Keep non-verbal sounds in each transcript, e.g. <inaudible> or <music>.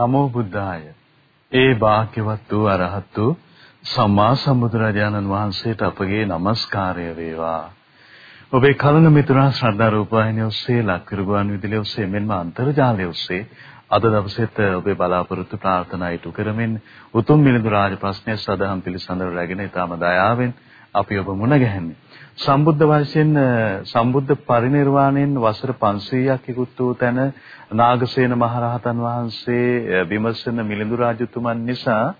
නමෝ බුද්ධාය. ඒ වාක්‍යවත් වූ අරහත් වූ සම්මා සම්බුදුරජාණන් වහන්සේට අපගේ নমස්කාරය වේවා. ඔබේ කලන මිතුරා ශ්‍රද්ධා රූපවාහිනිය ඔස්සේ ලක්විරුගුවන් විදුලිය ඔස්සේ මෙන්ම අන්තර්ජාලය ඔස්සේ අද දවසේත් ඔබේ බලාපොරොත්තු ප්‍රාර්ථනා ඉටු කරමින් උතුම් මිලිඳු රාජ ප්‍රශ්නය සදහම් පිළිසඳර රැගෙන ඊටම දයාවෙන් අපි ඔබ මුණ ගැහෙන්නේ. සම්බුද්ධ වර්ෂයෙන් සම්බුද්ධ පරිනිර්වාණයෙන් වසර 500ක් ඉක්ුත් වූ තැන නාගසේන මහරහතන් වහන්සේ විමසන මිලිඳු රාජතුමන් නිසා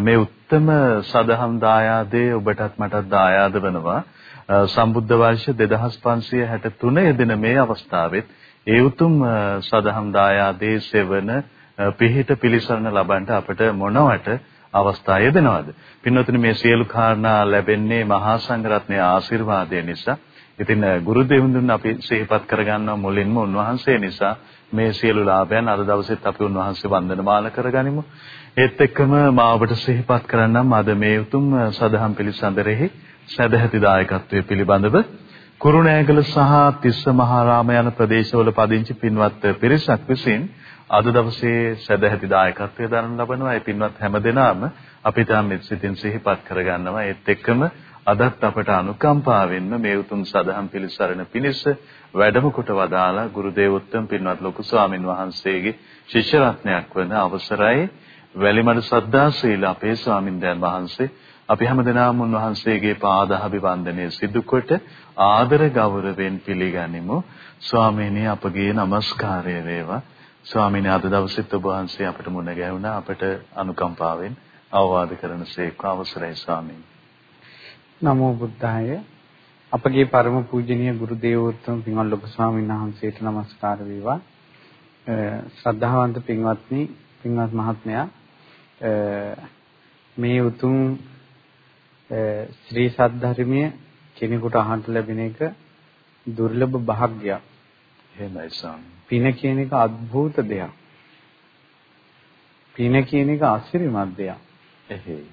මේ උත්තම සදහම් දායාදේ ඔබටත් මටත් දායාද වෙනවා. සම්බුද්ධ වර්ෂ 2563 යෙදෙන මේ අවස්ථාවෙත් ඒ උතුම් සදහම් දායාදේ සෙවන පිහිට පිළිසරණ ලබන්න අපට මොනවට අවස්ථා යෙදෙනවද? පින්වතුනි මේ සියලු කාරණා ලැබෙන්නේ මහා සංඝරත්නයේ ආශිර්වාදය නිසා. ඉතින් ගුරු දෙවිඳුන් අපි සිහිපත් කරගන්නවා මුලින්ම උන්වහන්සේ නිසා මේ සියලු ලාභයන් අද දවසෙත් අපි උන්වහන්සේ වන්දනමාල කරගනිමු. ඒත් එක්කම මා ඔබට සිහිපත් කරන්නම් අද මේ උතුම් සදහම් පිළිසඳරෙහි සදැහැති දායකත්වයේ පිළිබඳව කුරුණෑගල සහ තිස්ස මහාරාම යන ප්‍රදේශවල පදිංචි පින්වත් පිරිසක් විසින් අද දවසේ සදැහැති දායකත්වයේ දරන ලබනවා. ඒ පින්වත් හැමදෙනාම අපි තාම සිතින් සිහිපත් කරගන්නවා. ඒත් එක්කම අදත් අපට අනුකම්පාවෙන්ම මේ උතුම් සදහම් පිළිසරණ පිණිස වැඩම කොට වදාලා ගුරු දේවෝත්තම පින්වත් ලොකු ස්වාමින් වහන්සේගේ ශිෂ්‍ය රත්නයක් වන අවසරයි වැලිමඩ සද්දා ශ්‍රීල අපේ ස්වාමින්දයන් වහන්සේ අපි හැමදෙනාම උන්වහන්සේගේ පාදාභිවන්දනය සිදු කොට ආදර ගෞරවයෙන් පිළිගනිමු ස්වාමීනි අපගේ নমස්කාරය වේවා ස්වාමීනි අද දවසෙත් ඔබ වහන්සේ අපට මුණ ගැහුණා අපට අනුකම්පාවෙන් අවවාද කරන සේක අවසරයි ස්වාමීනි. නමෝ බුද්ධාය. අපගේ පරම පූජනීය ගුරු දේවෝත්තම පින්වත් ලොකු ස්වාමීන් වහන්සේට নমස්කාර වේවා. ශ්‍රද්ධාවන්ත පින්වත්නි, පින්වත් මහත්මයා මේ උතුම් ශ්‍රී සද්ධර්මයේ කෙනෙකුට අහන්න ලැබෙන එක දුර්ලභ භාග්‍යයක්. එහෙමයි ස්වාමී. පින කියන එක අద్භූත දෙයක්. පින කියන එක ආශිර්වාද දෙයක්. එහෙයි.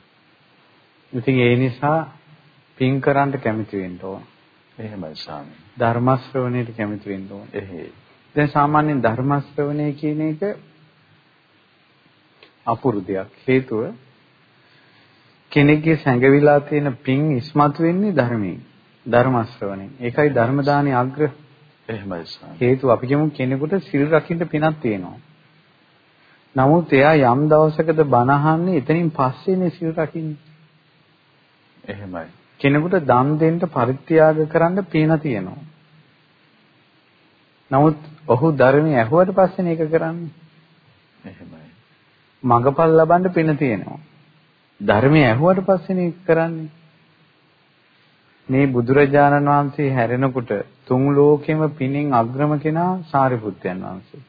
ඉතින් ඒ නිසා පින් කරන්න කැමති වෙන්න ඕන. එහෙමයි ස්වාමී. ධර්ම ශ්‍රවණයට කැමති වෙන්න ඕන. එහෙයි. දැන් සාමාන්‍යයෙන් ධර්ම ශ්‍රවණය කියන එක අපුරු දෙයක්. හේතුව කෙනෙක්ගේ සැඟවිලා තියෙන පින් ඉස්මතු වෙන්නේ ධර්මයෙන්. ධර්ම ශ්‍රවණයෙන්. ඒකයි ධර්ම දානේ අග්‍ර එහෙමයි ස්වාමී. හේතුව අපි කියමු කෙනෙකුට සිල් රකින්න පිනක් තියෙනවා. නමුත් එයා යම් දවසකද බණ අහන්නේ එතනින් පස්සේනේ සිල් රකින්නේ. එහෙමයි. කෙනෙකුට දන් දෙන්න පරිත්‍යාග කරන්න පින තියෙනවා. නමුත් ඔහු ධර්මයේ ඇහුවට පස්සේනේ ඒක කරන්නේ. එහෙමයි. මඟපල් ලබන්න පින තියෙනවා. ධර්මයේ ඇහුවට පස්සේනේ කරන්නේ. මේ බුදුරජාණන් වහන්සේ හැරෙනකොට තුන් ලෝකෙම පිනින් අග්‍රම කෙනා සාරිපුත්යන් වහන්සේ.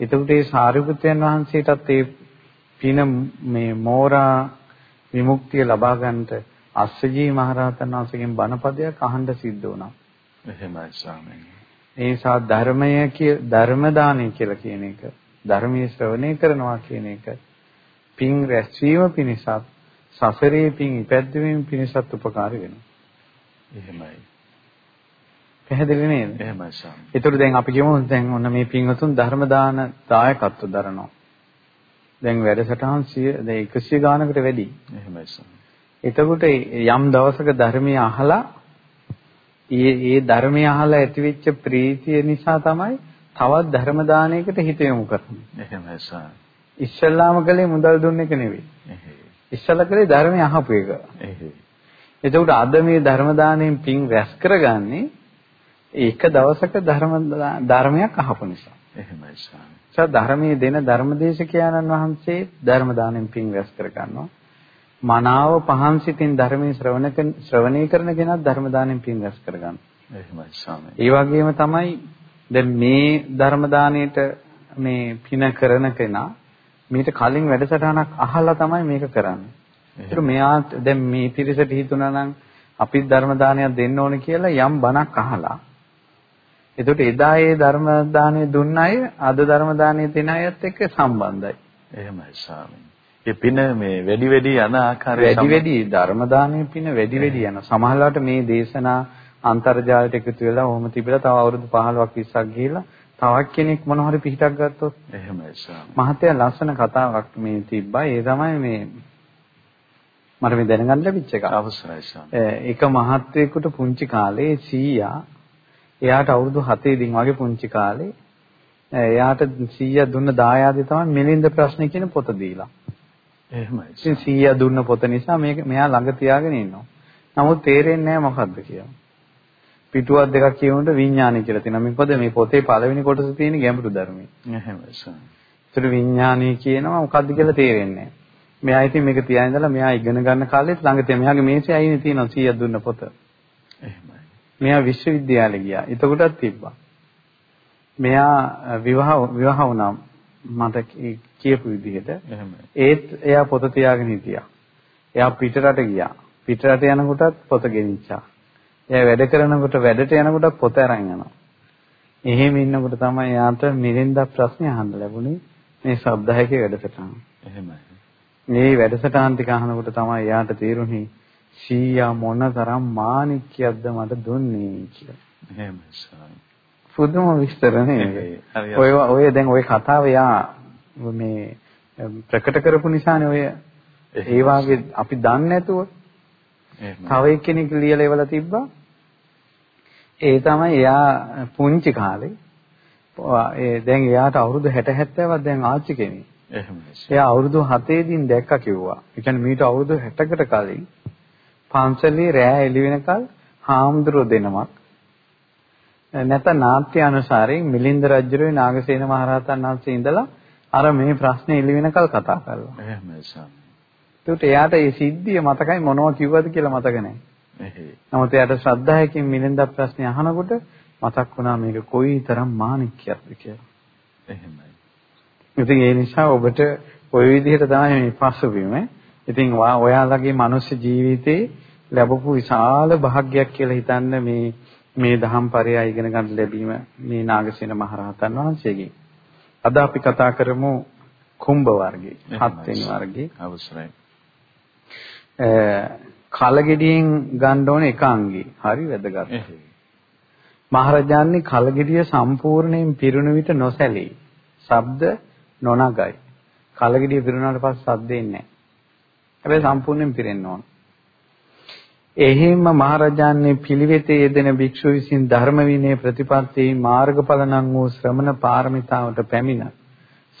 එතකොට මේ සාරිපුත්යන් වහන්සේටත් ඒ පින මේ මෝරා විමුක්තිය ලබා ගන්නට අස්සජී මහරහතන් වහන්සේගෙන් බණපදයක් අහන්න සිද්ධ වුණා. එහෙමයි ස්වාමීනි. ඒ නිසා ධර්මය කිය ධර්ම දානය කියලා කියන එක ධර්මයේ ශ්‍රවණය කරනවා කියන එක පින් රැස්වීම පිණිසත් සසරේ පින් ඉපැද්දවීම පිණිසත් උපකාරී වෙනවා. එහෙමයි. පැහැදිලි නේද? එහෙමයි සම්. ඒතර දැන් අපි කියමු දැන් ඔන්න මේ පින්වතුන් ධර්ම දාන දායකත්ව දරනවා. දැන් වැඩසටහන් 100 දැන් 100 ගානකට වැඩි. එහෙමයි සම්. එතකොට යම් දවසක ධර්මයේ අහලා ඒ ඒ ධර්මයේ අහලා ඇතිවෙච්ච ප්‍රීතිය නිසා තමයි තවත් ධර්ම දානයකට හිත යොමු කරන්නේ. එහෙමයි සම්. ඉස්සල්ලාම කලේ මුදල් දුන්න එක නෙවෙයි. ඉස්සලා කලේ ධර්මය අහපු එක. එතකොට අද මේ ධර්ම දාණයෙන් පින් රැස් කරගන්නේ ඒක දවසක ධර්ම ධර්මයක් අහපු නිසා. එහෙමයි ස්වාමී. ඒ ධර්මයේ දෙන ධර්මදේශකයන්න් වහන්සේ ධර්ම දාණයෙන් පින් රැස් කර ගන්නවා. මනාව පහන් සිතින් ධර්මයේ ශ්‍රවණ ශ්‍රවණය කරන කෙනා ධර්ම දාණයෙන් පින් රැස් කර ගන්නවා. එහෙමයි ස්වාමී. ඒ වගේම තමයි දැන් මේ ධර්ම දාණයට මේ පින කරන කෙනා මීට කලින් වැඩසටහනක් අහලා තමයි මේක කරන්නේ. ඒක මෙයා දැන් මේ පිරිසට හිතුණා නම් අපි ධර්ම දානයක් දෙන්න ඕනේ කියලා යම් බණක් අහලා. එතකොට එදා ඒ ධර්ම දානය දුන්න අය අද ධර්ම දානය දෙන අයත් එක්ක සම්බන්ධයි. එහෙමයි ස්වාමීනි. ඒ පින මේ වැඩි වැඩි යන ආකාරය වැඩි වැඩි ධර්ම දානයේ පින වැඩි වැඩි යන. සමහරවිට මේ දේශනා අන්තර්ජාලයට එකතු වෙලා ඔහොම තිබිලා තව අවුරුදු 15ක් 20ක් ගිහිලා තවත් කෙනෙක් මොන හරි පිටක් ගත්තොත් එහෙමයි ස්වාමී. මහත්තයා ලස්සන කතාවක් මේ තිබ්බා. ඒ තමයි මේ මට මේ දැනගන්න ලැබිච්ච එක. අවසරයි ස්වාමී. එක මහත්වෙකුට පුංචි කාලේ සීයා එයාට අවුරුදු 7 දින් වගේ පුංචි කාලේ එයාට සීයා දුන්න දායාදේ තමයි මිලින්ද ප්‍රශ්නේ කියන පොත දීලා. එහෙමයි. ඉතින් සීයා දුන්න පොත නිසා මේක මෙයා ළඟ තියාගෙන ඉන්නවා. නමුත් තේරෙන්නේ නැහැ මොකද්ද කියලා. පිටුවක් දෙකක් කියවනකොට විඥානය කියලා තියෙනවා. මොකද මේ පොතේ පළවෙනි කොටස තියෙන ගැඹුරු ධර්මයේ. එහෙමයි ස්වාමී. ඒතර විඥානය කියනවා මොකද්ද කියලා තේරෙන්නේ නැහැ. මෙයා ඉතින් මේක තියාගෙන ඉඳලා මෙයා ඉගෙන ගන්න කාලෙත් ළඟ තියෙන මෙයාගේ මේසේ අයිනේ තියෙනවා 100ක් දුන්න පොත. එහෙමයි. මෙයා විශ්වවිද්‍යාලේ ගියා. එතකොටත් තිබ්බා. මෙයා විවාහ විවාහ වුණා මට කියපු විදිහට. එහෙමයි. ඒත් එයා පොත තියාගෙන හිටියා. එයා පිටරට ගියා. පිටරට යනකොටත් පොත ගෙනිච්චා. එයා වැඩ කරනකොට වැඩට යනකොට පොත අරන් යනවා. එහෙම ඉන්නකොට තමයි යාට මිරින්දා ප්‍රශ්න අහන්න ලැබුණේ මේ ශබ්දයකේ වැඩසටහන. එහෙමයි. මේ වැඩසටහන් ටික අහනකොට තමයි යාට තේරුණේ සීයා මොනතරම් මාණික්යක්ද මට දුන්නේ කියලා. එහෙමයි ස්වාමී. පුදුම විස්තර නේද? ඔය ඔය දැන් ඔය කතාව යා මේ ප්‍රකට කරපු නිසානේ ඔය ඒ වාගේ අපි දන්නේ නැතුව තව එක්කෙනෙක් ලියලා එවලා තිබ්බා. ඒ තමයි එයා පුංචි කාලේ ඒ දැන් එයාට අවුරුදු 60 70ක් දැන් ආච්චි කෙනෙක්. එහෙමයි. එයා අවුරුදු 7 දින් දැක්කා කිව්වා. ඒ කියන්නේ මීට අවුරුදු 60කට කලින් පන්සලේ රෑ එළි වෙනකල් හාමුදුරුවෝ දෙනමක් නැත්නම් නාට්‍ය අනුසාරයෙන් මිලින්ද රජුගේ නාගසේන මහරහතන් වහන්සේ ඉඳලා අර මේ ප්‍රශ්නේ එළි වෙනකල් කතා කරලා. එහෙමයි ස්වාමී. ඒකට එයාට ඒ සිද්ධිය මතකයි මොනවා කිව්වද කියලා මතක නැහැ. නමුත් එයාට ශ්‍රද්ධාවකින් මිලින්ද ප්‍රශ්නේ අහනකොට මතක් වුණා මේක කොයිතරම් මාණික්යක්ද කියලා. එහෙමයි. ඉතින් ඒ නිසා ඔබට ওই විදිහට තමයි මේ පසුබිම. ඉතින් ඔයාලගේ මනුස්ස ජීවිතේ ලැබපු විශාල භාග්යක් කියලා හිතන්න මේ මේ දහම් පරයය ඉගෙන ගන්න ලැබීම මේ නාගසේන මහරහතන් වහන්සේගෙන්. අද අපි කතා කරමු කුම්භ වර්ගයේ හත්වෙනි වර්ගයේ අවසරයි. කලගෙඩියෙන් ගන්න ඕන එක අංගේ. හරි වැදගත්. මහරජාණන් කලගෙඩිය සම්පූර්ණයෙන් පිරුණු විට නොසැලී. ශබ්ද නොනගයි. කලගෙඩිය පිරුණාට පස්සේ ශබ්ද එන්නේ නැහැ. හැබැයි සම්පූර්ණයෙන් පිරෙන්න ඕන. එහෙම මහරජාණන් පිළිවෙතේ යෙදෙන භික්ෂු විසින් ධර්ම විනය ප්‍රතිපත්තියේ මාර්ගඵල නම් වූ ශ්‍රමණ පාරමිතාවට පැමිණ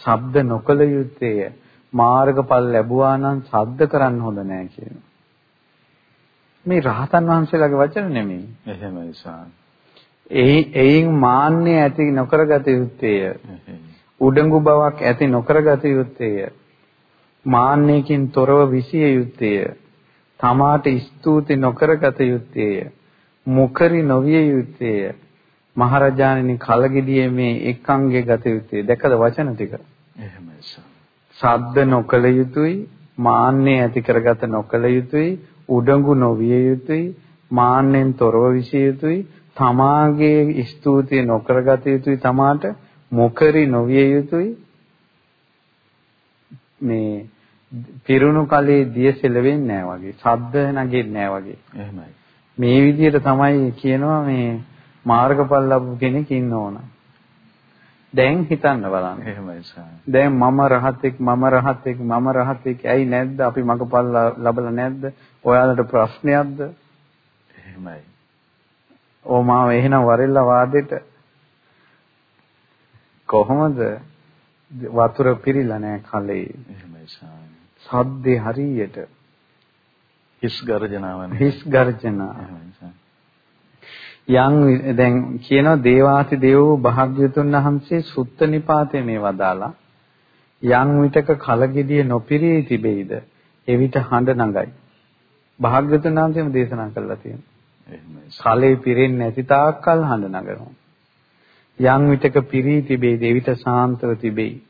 ශබ්ද නොකල යුත්තේය මාර්ගඵල ලැබුවා නම් ශබ්ද කරන්න හොඳ නෑ කියනවා. මේ රහතන් වහන්සේලාගේ වචන නෙමෙයි. එහෙමයි සාන්. ඒ එයින් මාන්නය ඇති නොකරගත යුත්තේය. උඩඟු බවක් ඇති නොකරගත යුත්තේය. මාන්නයකින් තොරව විසිය යුත්තේය. තමාට ස්තුති නොකරගත යුත්තේය. මුකරි නොවිය යුත්තේය. මහරජාණනි කලගෙඩියේ මේ එක් අංගයේ ගත යුත්තේ. දැකද වචන ටික? එහෙමයි සද්ද නොකල යුතුයි, මාන්නය ඇති කරගත නොකල යුතුයි, උඩඟු නොවිය යුතුයි, මාන්නෙන් තොරව විසිය යුතුයි, තමාගේ ස්තුතිය නොකරගත යුතුයි, තමාට මොකරි නොවිය යුතුයි. මේ පිරුණු කලේ දිය සෙලවෙන්නේ නැහැ වගේ, ශබ්ද නැගෙන්නේ නැහැ වගේ. එහෙමයි. මේ විදිහට තමයි කියනවා මේ මාර්ගඵල ලැබු කෙනෙක් ඉන්න ඕන. දැන් හිතන්න බලන්න. එහෙමයි සාරා. දැන් මම රහතෙක් මම රහතෙක් මම රහතෙක් ඇයි නැද්ද? අපි මගපල් ලබලා නැද්ද? ඔයාලට ප්‍රශ්නයක්ද? එහෙමයි. ඕ මාව එහෙනම් වරෙල්ලා වාදෙට කොහොමද වතුර පිරීලා නැහැ කලේ. එහෙමයි සාරා. සද්දේ හරියට හිස් ගර්ජනාවන්. හිස් ගර්ජනා. යම් දැන් කියනවා දේවාති දේවෝ භාග්‍යතුන් වහන්සේ සුත්ත නිපාතේ මේ වදාලා යම් විටක කලගෙඩිය නොපිරී තිබෙයිද? එවිට හඬ නගයි භාග්‍යතුන් වහන්සේම දේශනා කළා තියෙනවා. කලේ පිරෙන්නේ නැති තාක්කල් හඬ නගනවා යම් විටක පිරී තිබෙයිද? එවිට සාන්තව තිබෙයි.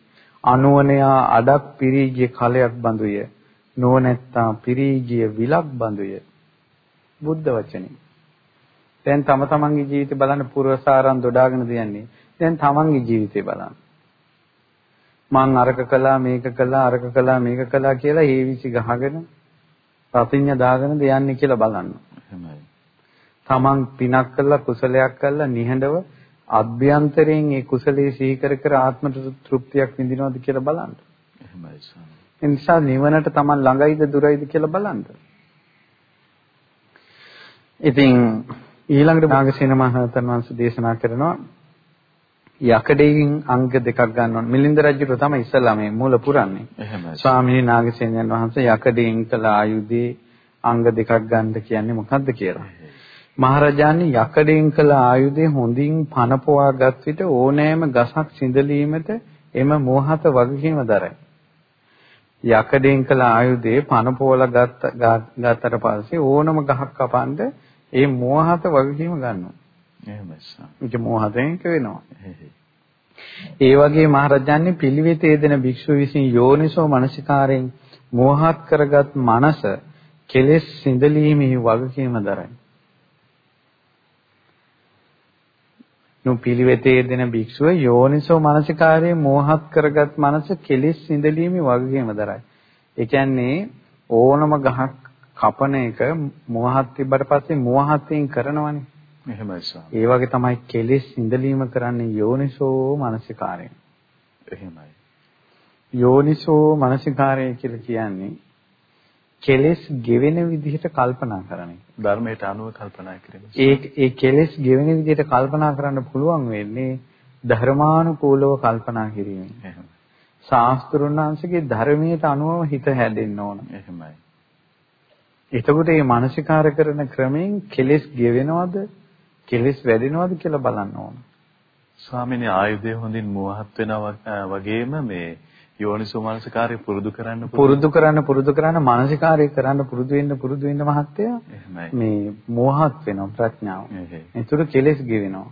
අනුවනයා අඩක් පිරී ගිය කලයක් බඳුය. නොනැත්තා පිරී ගිය විලක් බඳුය. බුද්ධ වචනේ දැන් තම තමන්ගේ ජීවිතේ බලන්න පුරවසාරම් දොඩාගෙන දියන්නේ. දැන් තමන්ගේ ජීවිතේ බලන්න. මං අරක කළා මේක කළා අරක කළා මේක කළා කියලා ඒ විසි ගහගෙන ප්‍රතිඥා දාගෙන දෙයන්නේ කියලා බලන්න. එහෙමයි. තමන් පිනක් කළා කුසලයක් කළා නිහඬව අභ්‍යන්තරයෙන් ඒ කුසලයේ සිහි කර කර ආත්ම තෘප්තියක් විඳිනවද කියලා බලන්න. එහෙමයි ස්වාමී. ඒ නිසා නිවනට Taman ළඟයිද දුරයිද කියලා බලන්න. ඉතින් ඊළඟට නාගසේන මහරහතන් වහන්සේ දේශනා කරනවා යකඩයෙන් අංග දෙකක් ගන්න ඕන. මිලින්ද රජුට තමයි ඉස්සලා මේ මූල පුරන්නේ. එහෙමයි. ස්වාමීන් නාගසේනයන් වහන්සේ යකඩයෙන් කළ ආයුධේ අංග දෙකක් ගන්න කියන්නේ මොකද්ද කියලා. මහරජාණන් යකඩයෙන් කළ ආයුධේ හොඳින් පනපවාගත් විට ඕනෑම ගසක් සිඳලීමට එම මෝහත වගකීම දරයි. යකඩෙන් කළ ආයුධේ පන පොවල ගත්ත ගත්තට පස්සේ ඕනම ගහක් කපන්න ඒ මෝහත වගකීම ගන්නවා. එහෙමයි සර්. ඒක මෝහතෙන් වෙනවා. ඒ වගේ මහරජාන්නේ පිළිවෙතේ දෙන භික්ෂුව විසින් යෝනිසෝ මනසිකාරයෙන් මෝහත් කරගත් මනස කෙලෙස් සිඳලීමේ වගකීම දරයි. නු පිළිවෙතේ දෙන භික්ෂුව යෝනිසෝ මනසිකාරයේ මෝහත් කරගත් මනස කෙලිස් සිඳලීමේ වගකීම දරයි. ඒ කියන්නේ ඕනම ගහක් කපන එක මෝහත් තිබ්බට පස්සේ මෝහයෙන් කරනවනේ. එහෙමයි සර්. ඒ වගේ තමයි කෙලිස් සිඳලීම කරන්නේ යෝනිසෝ මනසිකාරයෙන්. එහෙමයි. යෝනිසෝ මනසිකාරය කියලා කියන්නේ කෙලෙස් ගෙවෙන විදිහට කල්පනා කරන එක. ධර්මයට අනුව කල්පනා කිරීම. ඒ ඒ කෙලෙස් ගෙවෙන විදිහට කල්පනා කරන්න පුළුවන් වෙන්නේ ධර්මානුකූලව කල්පනා කිරීමෙන්. එහෙමයි. ශාස්ත්‍රුණාංශගේ ධර්මයට අනුව හිත හැදෙන්න ඕන. එහෙමයි. එතකොට මේ මානසිකාර කරන ක්‍රමයෙන් කෙලෙස් ගෙවෙනවද? කෙලෙස් වැඩෙනවද කියලා බලන්න ඕන. ස්වාමීනි ආයුධය හොඳින් මුවහත් වෙනවා වගේම මේ යෝනිසෝ මනසකාරය පුරුදු කරන්න පුරුදු කරන්න පුරුදු කරන්න මානසිකාරය කරන්න පුරුදු වෙන්න පුරුදු වෙන්න මහත්තයා මේ මෝහත් වෙනවා ප්‍රඥාව. ඒතර කෙලෙස් ගෙවෙනවා.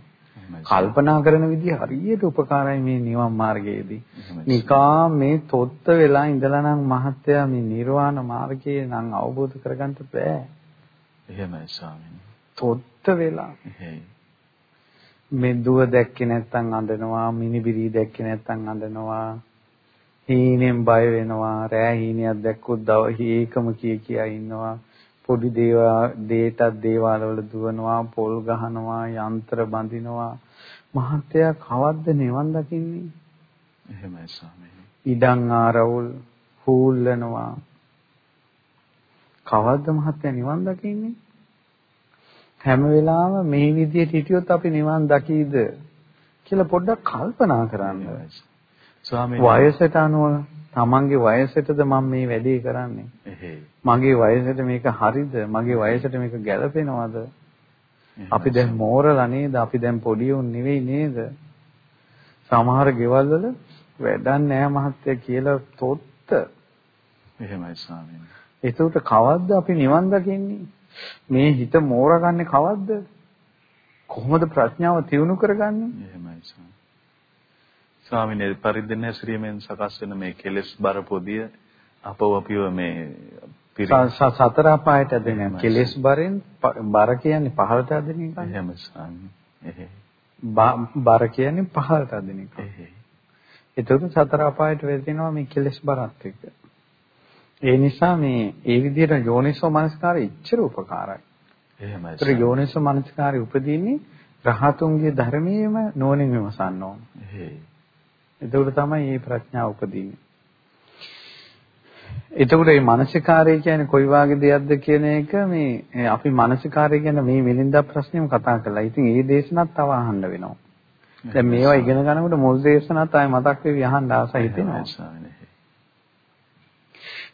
කල්පනා කරන විදිහ හරියට උපකාරයි මේ නිවන් මාර්ගයේදී. නිකා මේ තොත්ත වෙලා ඉඳලා නම් මහත්තයා මේ නිර්වාණ මාර්ගයේ නම් අවබෝධ කරගන්න බෑ. එහෙමයි ස්වාමීනි. තොත්ත වෙලා. මේ දුව දැක්කේ නැත්නම් අඬනවා, මිනිබිරි දැක්කේ නැත්නම් අඬනවා. හීනෙන් බය වෙනවා රෑ හීනියක් දැක්කොත් දව හීකම කිය කියා ඉන්නවා පොඩි දේවා දේටත් දේවාල වල දුවනවා පොල් ගහනවා යන්ත්‍ර බඳිනවා. මහත්තයා කවද්ද නිවන් දකින්නේ? එහෙමයි ස්වාමීනි. ඉඩම් ආරවුල් හූල්ලනවා. කවද්ද මහත්තයා නිවන් දකින්නේ? හැම වෙලාවෙම මේ විදිහට හිටියොත් අපි නිවන් දකීද කියලා පොඩ්ඩක් කල්පනා කරන්න. ස්වාමීන්. වයසට අනුව තමන්ගේ වයසටද මම මේ වැඩේ කරන්නේ. මගේ වයසට මේක හරිද? මගේ වයසට මේක ගැළපෙනවද? අපි දැන් මෝරලා නේද? අපි දැන් පොඩි උන් නෙවෙයි නේද? සමහර ගෙවල් වල වැඩක් නැහැ මහත්තයා කියලා තොත්ත. එහෙමයි ස්වාමීන්. ඒකට කවද්ද අපි නිවන් දකින්නේ? මේ හිත මෝරගන්නේ කවද්ද? කොහොමද ප්‍රඥාව තියුණු කරගන්නේ? එහෙමයි ස්වාමීන්. ස්වාමීන් පරිද්දෙන් හැසිරීමෙන් සකස් වෙන මේ කෙලෙස් බර පොදිය අපව අපිව මේ සතර අපායට දෙන කෙලෙස් බරෙන් බර කියන්නේ පහළට අදින එක. එහෙම ස්වාමීන්. බර කියන්නේ පහළට අදින එක. එතකොට සතර අපායට වැටෙනවා මේ කෙලෙස් බරත් එක්ක. ඒ නිසා මේ ඒ විදිහට යෝනිසෝ මනස්කාරය ඉච්ඡර උපකාරයි. එහෙමයි. ඒතර යෝනිසෝ මනස්කාරය උපදීන්නේ රහතුන්ගේ ධර්මයේම නෝනින් විමසන්න ඕන. එහෙයි. එතකොට තමයි මේ ප්‍රඥාව උපදින්නේ. එතකොට මේ මානසිකාරය කියන්නේ කොයි වගේ දෙයක්ද කියන එක මේ අපි මානසිකාරය කියන මේ මිලින්දා ප්‍රශ්නේම කතා කළා. ඉතින් ඒ දේශනත් තව අහන්න වෙනවා. දැන් මේවා ඉගෙන ගන්නකොට මුල් දේශනත් ආයෙ මතක් වෙවි අහන්න ආසයි හිතෙනවා.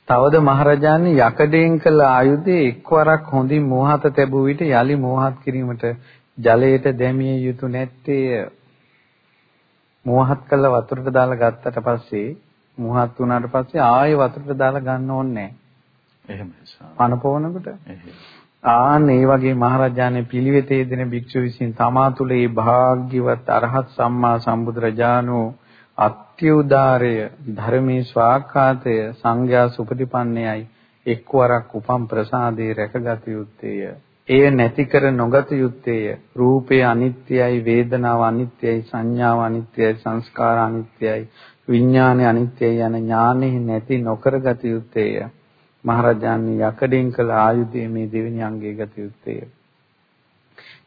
තවද මහරජාණන් යකඩයෙන් කළ ආයුධය එක්වරක් හොඳින් මෝහත තැබුව විට යලි මෝහත් කිරීමට ජලයට දැමිය යුතු නැත්තේ මුවහත් කළා වතුරට දාලා ගත්තට පස්සේ මුවහත් වුණාට පස්සේ ආයෙ වතුරට දාලා ගන්න ඕනේ නැහැ. එහෙමයි. පණ පොවනකොට. ආන් ඒ වගේ මහරජාණන් පිළිවෙතේ දෙන භික්ෂු විසින් තමා තුළ ඒ භාග්‍යවත් අරහත් සම්මා සම්බුදුරජාණෝ අත්‍යුදාරය ධර්මී ස්වාක්ඛාතය සංඝයා සුපටිපන්නේයි එක්වරක් උපම් ප්‍රසාදේ රැකගත යුත්තේය. එය නැති කර නොගත යුත්තේය. රූපය අනිත්‍යයි, වේදනාව අනිත්‍යයි, සංඥාව අනිත්‍යයි, සංස්කාර අනිත්‍යයි, විඥානය අනිත්‍යයි යන ඥානෙ නැති නොකරගත යුත්තේය. මහරජාණන් යකඩෙන් කළ ආයුධයේ මේ දෙවෙනි අංගයේ ගත යුත්තේය.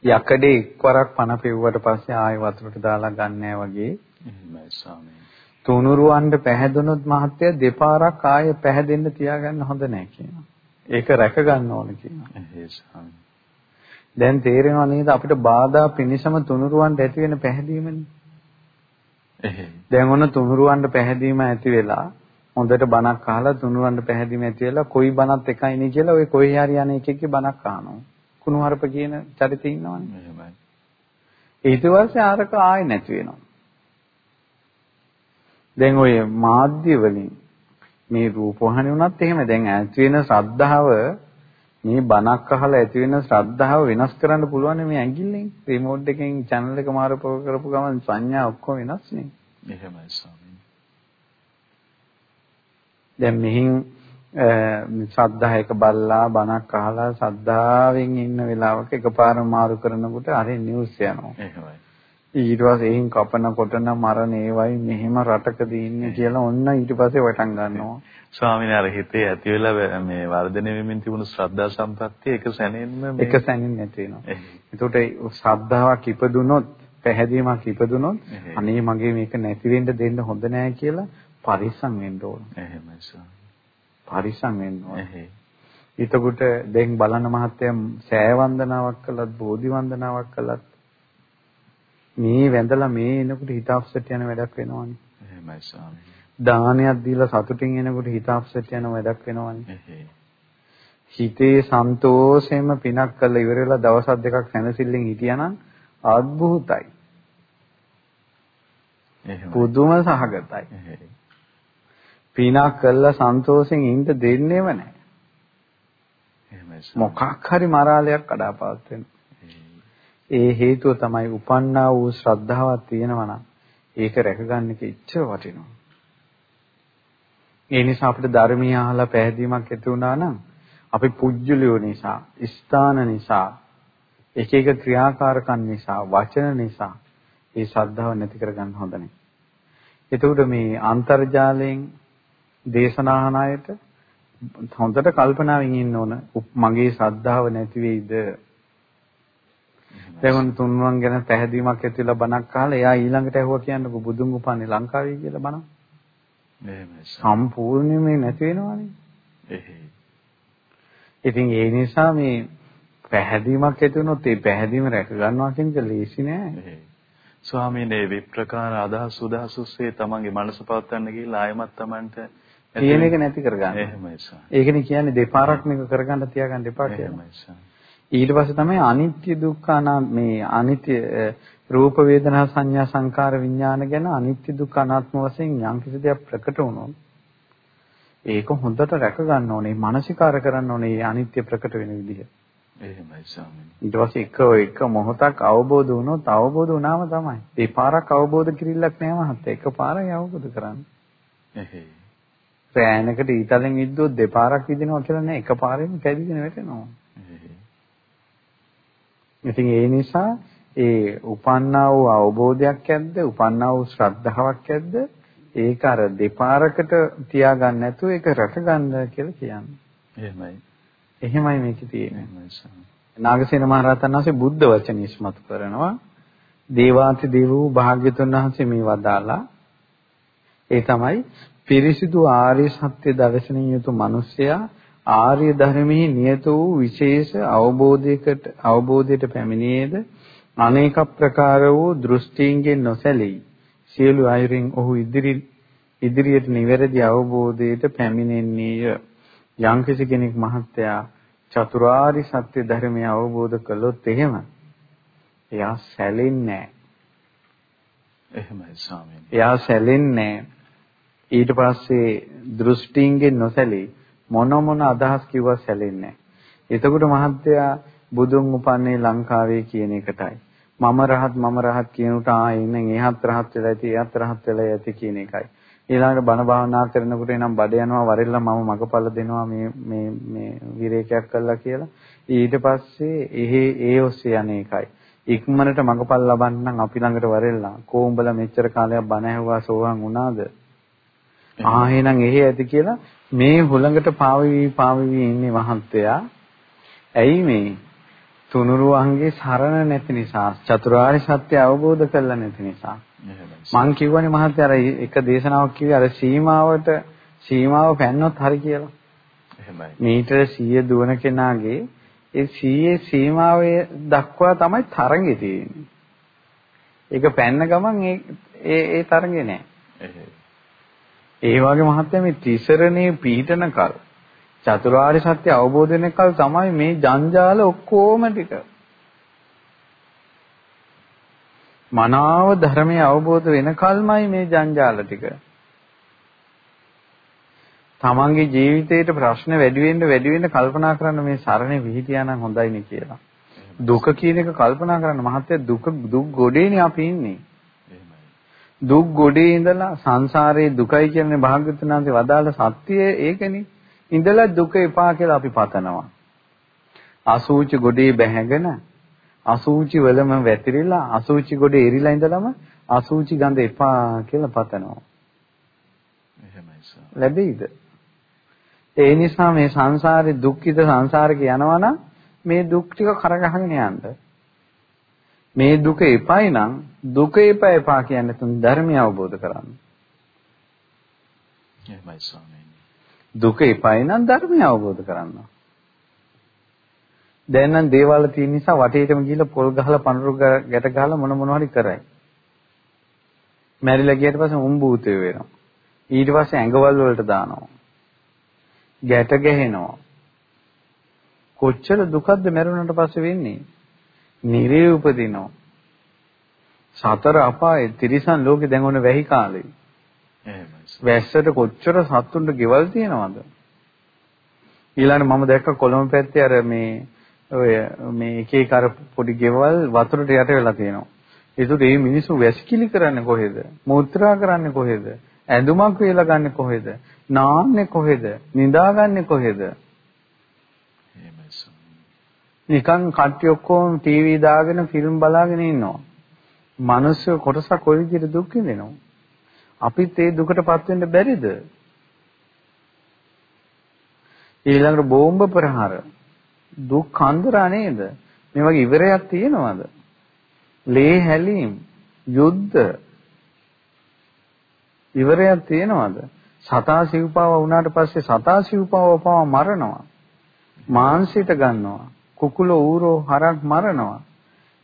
යකඩේ එක්වරක් පණ පෙව්වට පස්සේ ආයෙ වතුරට දාලා ගන්නෑ වගේ. එහෙමයි ස්වාමීනි. තුනුරුවන්ට පැහැදුනොත් මහත්ය දෙපාරක් ආයෙ පැහැදෙන්න තියාගන්න හොඳ නෑ කියනවා. ඒක රැක ගන්න ඕන කියනවා. එහෙයි ස්වාමීනි. දැන් තේරෙනව නේද අපිට බාධා පිනිසම තුනුරුවන්ට ඇති වෙන පැහැදීමනේ. එහෙයි. දැන් ඔන්න තුනුරුවන්ට පැහැදීම ඇති වෙලා හොඳට බණක් අහලා තුනුරුවන්ට පැහැදීම ඇති වෙලා කොයි බණත් එකයිනේ කියලා ඔය කොයි හරි යන එකෙක්ගේ බණක් අහනවා. කුණුහරුප කියන චරිතය ඉන්නවනේ. එහෙමයි. ඊට පස්සේ ආරක ආයෙ නැති වෙනවා. දැන් ඔය මාධ්‍ය වලින් මේ රූපවාහිනිය උනත් එහෙම දැන් ඇති වෙන ශ්‍රද්ධාව මේ බණක් අහලා ඇති වෙන ශ්‍රද්ධාව වෙනස් කරන්න පුළුවන් මේ ඇඟිල්ලෙන් රිමෝට් එකෙන් channel එක මාරු කරපු ගමන් සංඥා ඔක්කොම වෙනස් නේ. එහෙමයි ස්වාමීනි. දැන් මෙහින් ශ්‍රද්ධා එක බල්ලා බණක් අහලා ශ්‍රද්ධාවෙන් ඉන්න වෙලාවක එකපාර මාරු කරනකොට අර නිවුස් යනවා. එහෙමයි. ඊට පස්සේ එයින් කපන කොටන මරණ ඒවයි මෙහෙම රටකදී ඉන්නේ කියලා ඔන්න ඊට පස්සේ වටන් ගන්නවා. ස්වාමීන් වහන්සේ හිතේ ඇති වෙලා මේ වර්ධනය වෙමින් තිබුණු ශ්‍රද්ධා සම්පත්තිය එක සැනින්ම එක සැනින් නැති වෙනවා. ඒකට ශ්‍රද්ධාවක් ඉපදුනොත් පැහැදීමක් ඉපදුනොත් අනේ මගේ මේක නැති වෙන්න දෙන්න හොඳ නෑ කියලා පරිස්සම් වෙන්න ඕන. එහෙමයි ස්වාමීන්. පරිස්සම් වෙන්න ඕන. එතකොට දැන් බලන මහත්තයා සෑ වන්දනාවක් කළත් බෝධි වන්දනාවක් කළත් මේ වැඳලා මේ එනකොට හිත අප්සෙට් යන වැඩක් වෙනවනේ. එහෙමයි ස්වාමීනි. දානයක් දීලා සතුටින් එනකොට හිත අප්සෙට් යන වැඩක් වෙනවනේ. හිතේ සන්තෝෂයෙන්ම පිනක් කරලා ඉවර වෙලා දවස් දෙකක් සැනසෙල්ලෙන් හිටියානම් අద్භූතයි. පුදුම සහගතයි. පිනක් කරලා සන්තෝෂෙන් ඉන්න දෙන්නේම නැහැ. මොකක් හරි මරාලයක් කඩාපාත්. ඒ හේතුව තමයි උපන්නා වූ ශ්‍රද්ධාවක් තියෙනවා නම් ඒක රැකගන්න එක ඉච්ඡර වටිනවා. ඒ නිසා අපිට ධර්මීය අහලා පැහැදීමක් ඇති වුණා නම් අපි පුජ්‍යලියෝ නිසා, ස්ථාන නිසා, එක එක ක්‍රියාකාරකම් නිසා, වචන නිසා ඒ ශ්‍රද්ධාව නැති කරගන්න හොඳ නැහැ. එතකොට මේ අන්තර්ජාලයෙන් දේශනාහන අයට හොඳට කල්පනාවෙන් ඉන්න ඕන මගේ ශ්‍රද්ධාව නැති වෙයිද දැන් තුන්වන් ගැන පැහැදීමක් ඇතිලා බණක් අහලා එයා ඊළඟට ඇහුවා කියන්නකො බුදුන් උපන්නේ ලංකාවේ කියලා බණක්. එහෙමයි. සම්පූර්ණයෙන්ම නැති වෙනවානේ. එහෙයි. ඉතින් ඒ නිසා මේ පැහැදීමක් ඇති වුණොත් ඒ පැහැදීම රැක ගන්නවා කියන එක ලේසි නෑ. ස්වාමීන් මේ විප්‍රකාර අදහස් උදහසුස්සේ තමන්ගේ මනස පවත්වන්න ගිහිල්ලා ආයමත් තමන්ට තියෙන එක නැති කරගන්න. එහෙමයි සර්. ඒකනේ කියන්නේ දෙපාරක් මේක කරගන්න තියාගන්න එපා කියලා. එහෙමයි සර්. ඊට පස්සේ තමයි අනිත්‍ය දුක්ඛ මේ අනිත්‍ය රූප වේදනා සංඥා සංකාර විඥාන ගැන අනිත්‍ය දුක්ඛ අනාත්ම වශයෙන් යම් කිසි දෙයක් ප්‍රකට වුණොත් ඒක හොඳට රැක ගන්න ඕනේ මානසිකාර කරන්න ඕනේ අනිත්‍ය ප්‍රකට වෙන විදිහ. එහෙමයි ස්වාමීනි. ඊට පස්සේ එක එක මොහොතක් අවබෝධ වුණොත් අවබෝධ වුණාම තමයි. ඒ පාරක් අවබෝධ කිරිල්ලක් නෑ මහත්තයා. එක පාරයි අවබෝධ කරන්නේ. එහෙයි. රෑනකට ඊතලෙන් විද්දුවොත් දෙපාරක් විදිනවා කියලා නෑ. එක පාරෙම කැදිගෙන වැටෙනවා. ඉතින් ඒ නිසා ඒ උපන්නා වූ අවබෝධයක් ඇද්ද උපන්නා වූ ශ්‍රද්ධාවක් ඇද්ද ඒක අර දෙපාරකට තියාගන්න නැතුව ඒක රැකගන්න කියලා කියන්නේ. එහෙමයි. එහෙමයි මේකේ තියෙන්නේ. නාගසේන මහරහතන් වහන්සේ බුද්ධ වචන ඉස්මතු කරනවා. දේවාති දේව වූ භාග්‍යතුන් වහන්සේ මේ වදාලා ඒ තමයි පිරිසිදු ආර්ය සත්‍ය දර්ශනීය යුතු මිනිසයා ආර්ය ධර්මයේ නියත වූ විශේෂ අවබෝධයකට අවබෝධයට පැමිණියේද අනේක ප්‍රකාර වූ දෘෂ්ටීන්ගෙන් නොසැලී සියලු අයුරින් ඔහු ඉදිරි ඉදිරියට නිවැරදි අවබෝධයට පැමිණෙන්නේය. යම්කිසි කෙනෙක් මහත්යා චතුරාරි සත්‍ය ධර්මය අවබෝධ කළොත් එහෙම එයා සැලෙන්නේ නැහැ. එහෙමයි ස්වාමීනි එයා සැලෙන්නේ ඊට පස්සේ දෘෂ්ටීන්ගෙන් නොසැලී මොන මොන අදහස් කිව්වා සැලෙන්නේ එතකොට මහත්තයා බුදුන් උපන්නේ ලංකාවේ කියන එකටයි. මම රහත් මම රහත් කියනට ආ එන්නේ එහත් රහත් වෙලා ඇති එහත් රහත් වෙලා ඇති කියන එකයි. ඊළඟට බණ භාවනා කරනකොට එනම් බඩ යනවා වරෙල්ලා මම මගපල දෙනවා මේ මේ මේ විරේකයක් කළා කියලා. ඊට පස්සේ එහෙ ඒ ඔස්සේ යන්නේ එකයි. ඉක්මනට මගපල් ලබන්න අපි ළඟට වරෙල්ලා කොඹල මෙච්චර කාලයක් බණ ඇහුවා සෝවන් වුණාද? ආ එහෙනම් එහෙ ඇති කියලා මේ හුළඟට පාවෙවි පාවෙවි ඉන්නේ මහත්තයා. ඇයි මේ? තුනුරුවන්ගේ සරණ නැති නිසා චතුරාර්ය සත්‍ය අවබෝධ කරලා නැති නිසා මං කියවනේ මහත්තයා අර එක දේශනාවක් කිව්වේ අර සීමාවට සීමාව පැන්නොත් හරි කියලා. එහෙමයි. මීටර 100 දුවන කෙනාගේ ඒ 100 සීමාවේ දක්වා තමයි තරඟේ තියෙන්නේ. ඒක පැන්න ගමන් ඒ ඒ තරඟේ නෑ. ඒ වගේ මහත්ය මේ තිසරණේ පීඨන කල් චතුරාර්ය සත්‍ය අවබෝධ වෙන කල් තමයි මේ ජංජාල ඔක්කොම ටික. මනාව ධර්මයේ අවබෝධ වෙන කල්මයි මේ ජංජාල ටික. තමන්ගේ ජීවිතේට ප්‍රශ්න වැඩි වෙන්න වැඩි වෙන්න කල්පනා කරන්න මේ සරණේ විහිදියා නම් හොඳයිනේ කියලා. දුක කියන එක කල්පනා කරන්න මහත්ය දුක දුක් ගොඩේනේ අපි ඉන්නේ. දුක් ගොඩේ ඉඳලා සංසාරේ දුකයි කියන්නේ භාග්‍යවතුන් වහන්සේ වදාළ සත්‍යය ඒකනේ. ඉඳලා දුක එපා කියලා අපි පතනවා. අසූචි ගොඩේ බැහැගෙන අසූචි වලම වැතිරිලා අසූචි ගොඩේ එරිලා ඉඳලම අසූචි ගඳ එපා කියලා පතනවා. එහෙමයි සර්. ලැබෙයිද? ඒ නිසා මේ සංසාරේ දුක්ඛිත සංසාරේ යනවා නම් මේ දුක් ටික කරගහගෙන යන්න. මේ දුක එපයි නම් දුක එපා එපා කියන්නේ තුන් ධර්මය අවබෝධ කරගන්න. එහෙමයි ස්වාමීනි. දුක එපයි නම් ධර්මය අවබෝධ කරගන්න. දැන් නම් දේවාල තියෙන නිසා වටේටම ගිහිල්ලා පොල් ගහලා පඳුරු ගැට ගහලා මොන මොනවා හරි කරයි. මැරිලා ගියට පස්සේ උම්බූතේ වෙනවා. ඊට පස්සේ ඇඟවල් වලට දානවා. ගැට ගැහෙනවා. කොච්චර දුකක්ද මැරුණාට පස්සේ වෙන්නේ? නිරේ උපදිනවා. සතර අපායේ තිරිසන් ලෝකේ දැන් ඔන්න වැහි කාලේ. වැස්සට කොච්චර සත්තුන්ට ගෙවල් තියෙනවද? ඊළඟට මම දැක්ක කොළඹ පැත්තේ අර මේ ඔය මේ එක එක අර පොඩි ගෙවල් වතුරට යට වෙලා තියෙනවා. ඒකට මේ මිනිස්සු වැසිකිලි කරන්නේ කොහෙද? මූත්‍රා කරන්නේ කොහෙද? ඇඳුමක් වේලා ගන්නෙ කොහෙද? නාන්නේ කොහෙද? නිදාගන්නේ කොහෙද? නිකන් කට්ටිය ඔක්කොම ටීවී දාගෙන ෆිල්ම් බලාගෙන ඉන්නවා. මිනිස්සු කොටසක් කොයි විදිහට දුක් විඳිනව? අපිත් ඒ දුකටපත් වෙන්න බැරිද? ඊළඟට බෝම්බ ප්‍රහාර දුක් කන්දරා නේද? මේ වගේ ඉවරයක් තියෙනවද? ලේ හැලීම් යුද්ධ ඉවරයක් තියෙනවද? සතා සිව්පාව වුණාට පස්සේ සතා සිව්පාව පව මරනවා. මාංශයට ගන්නවා. කුකුල ඌරෝ හරක් මරනවා.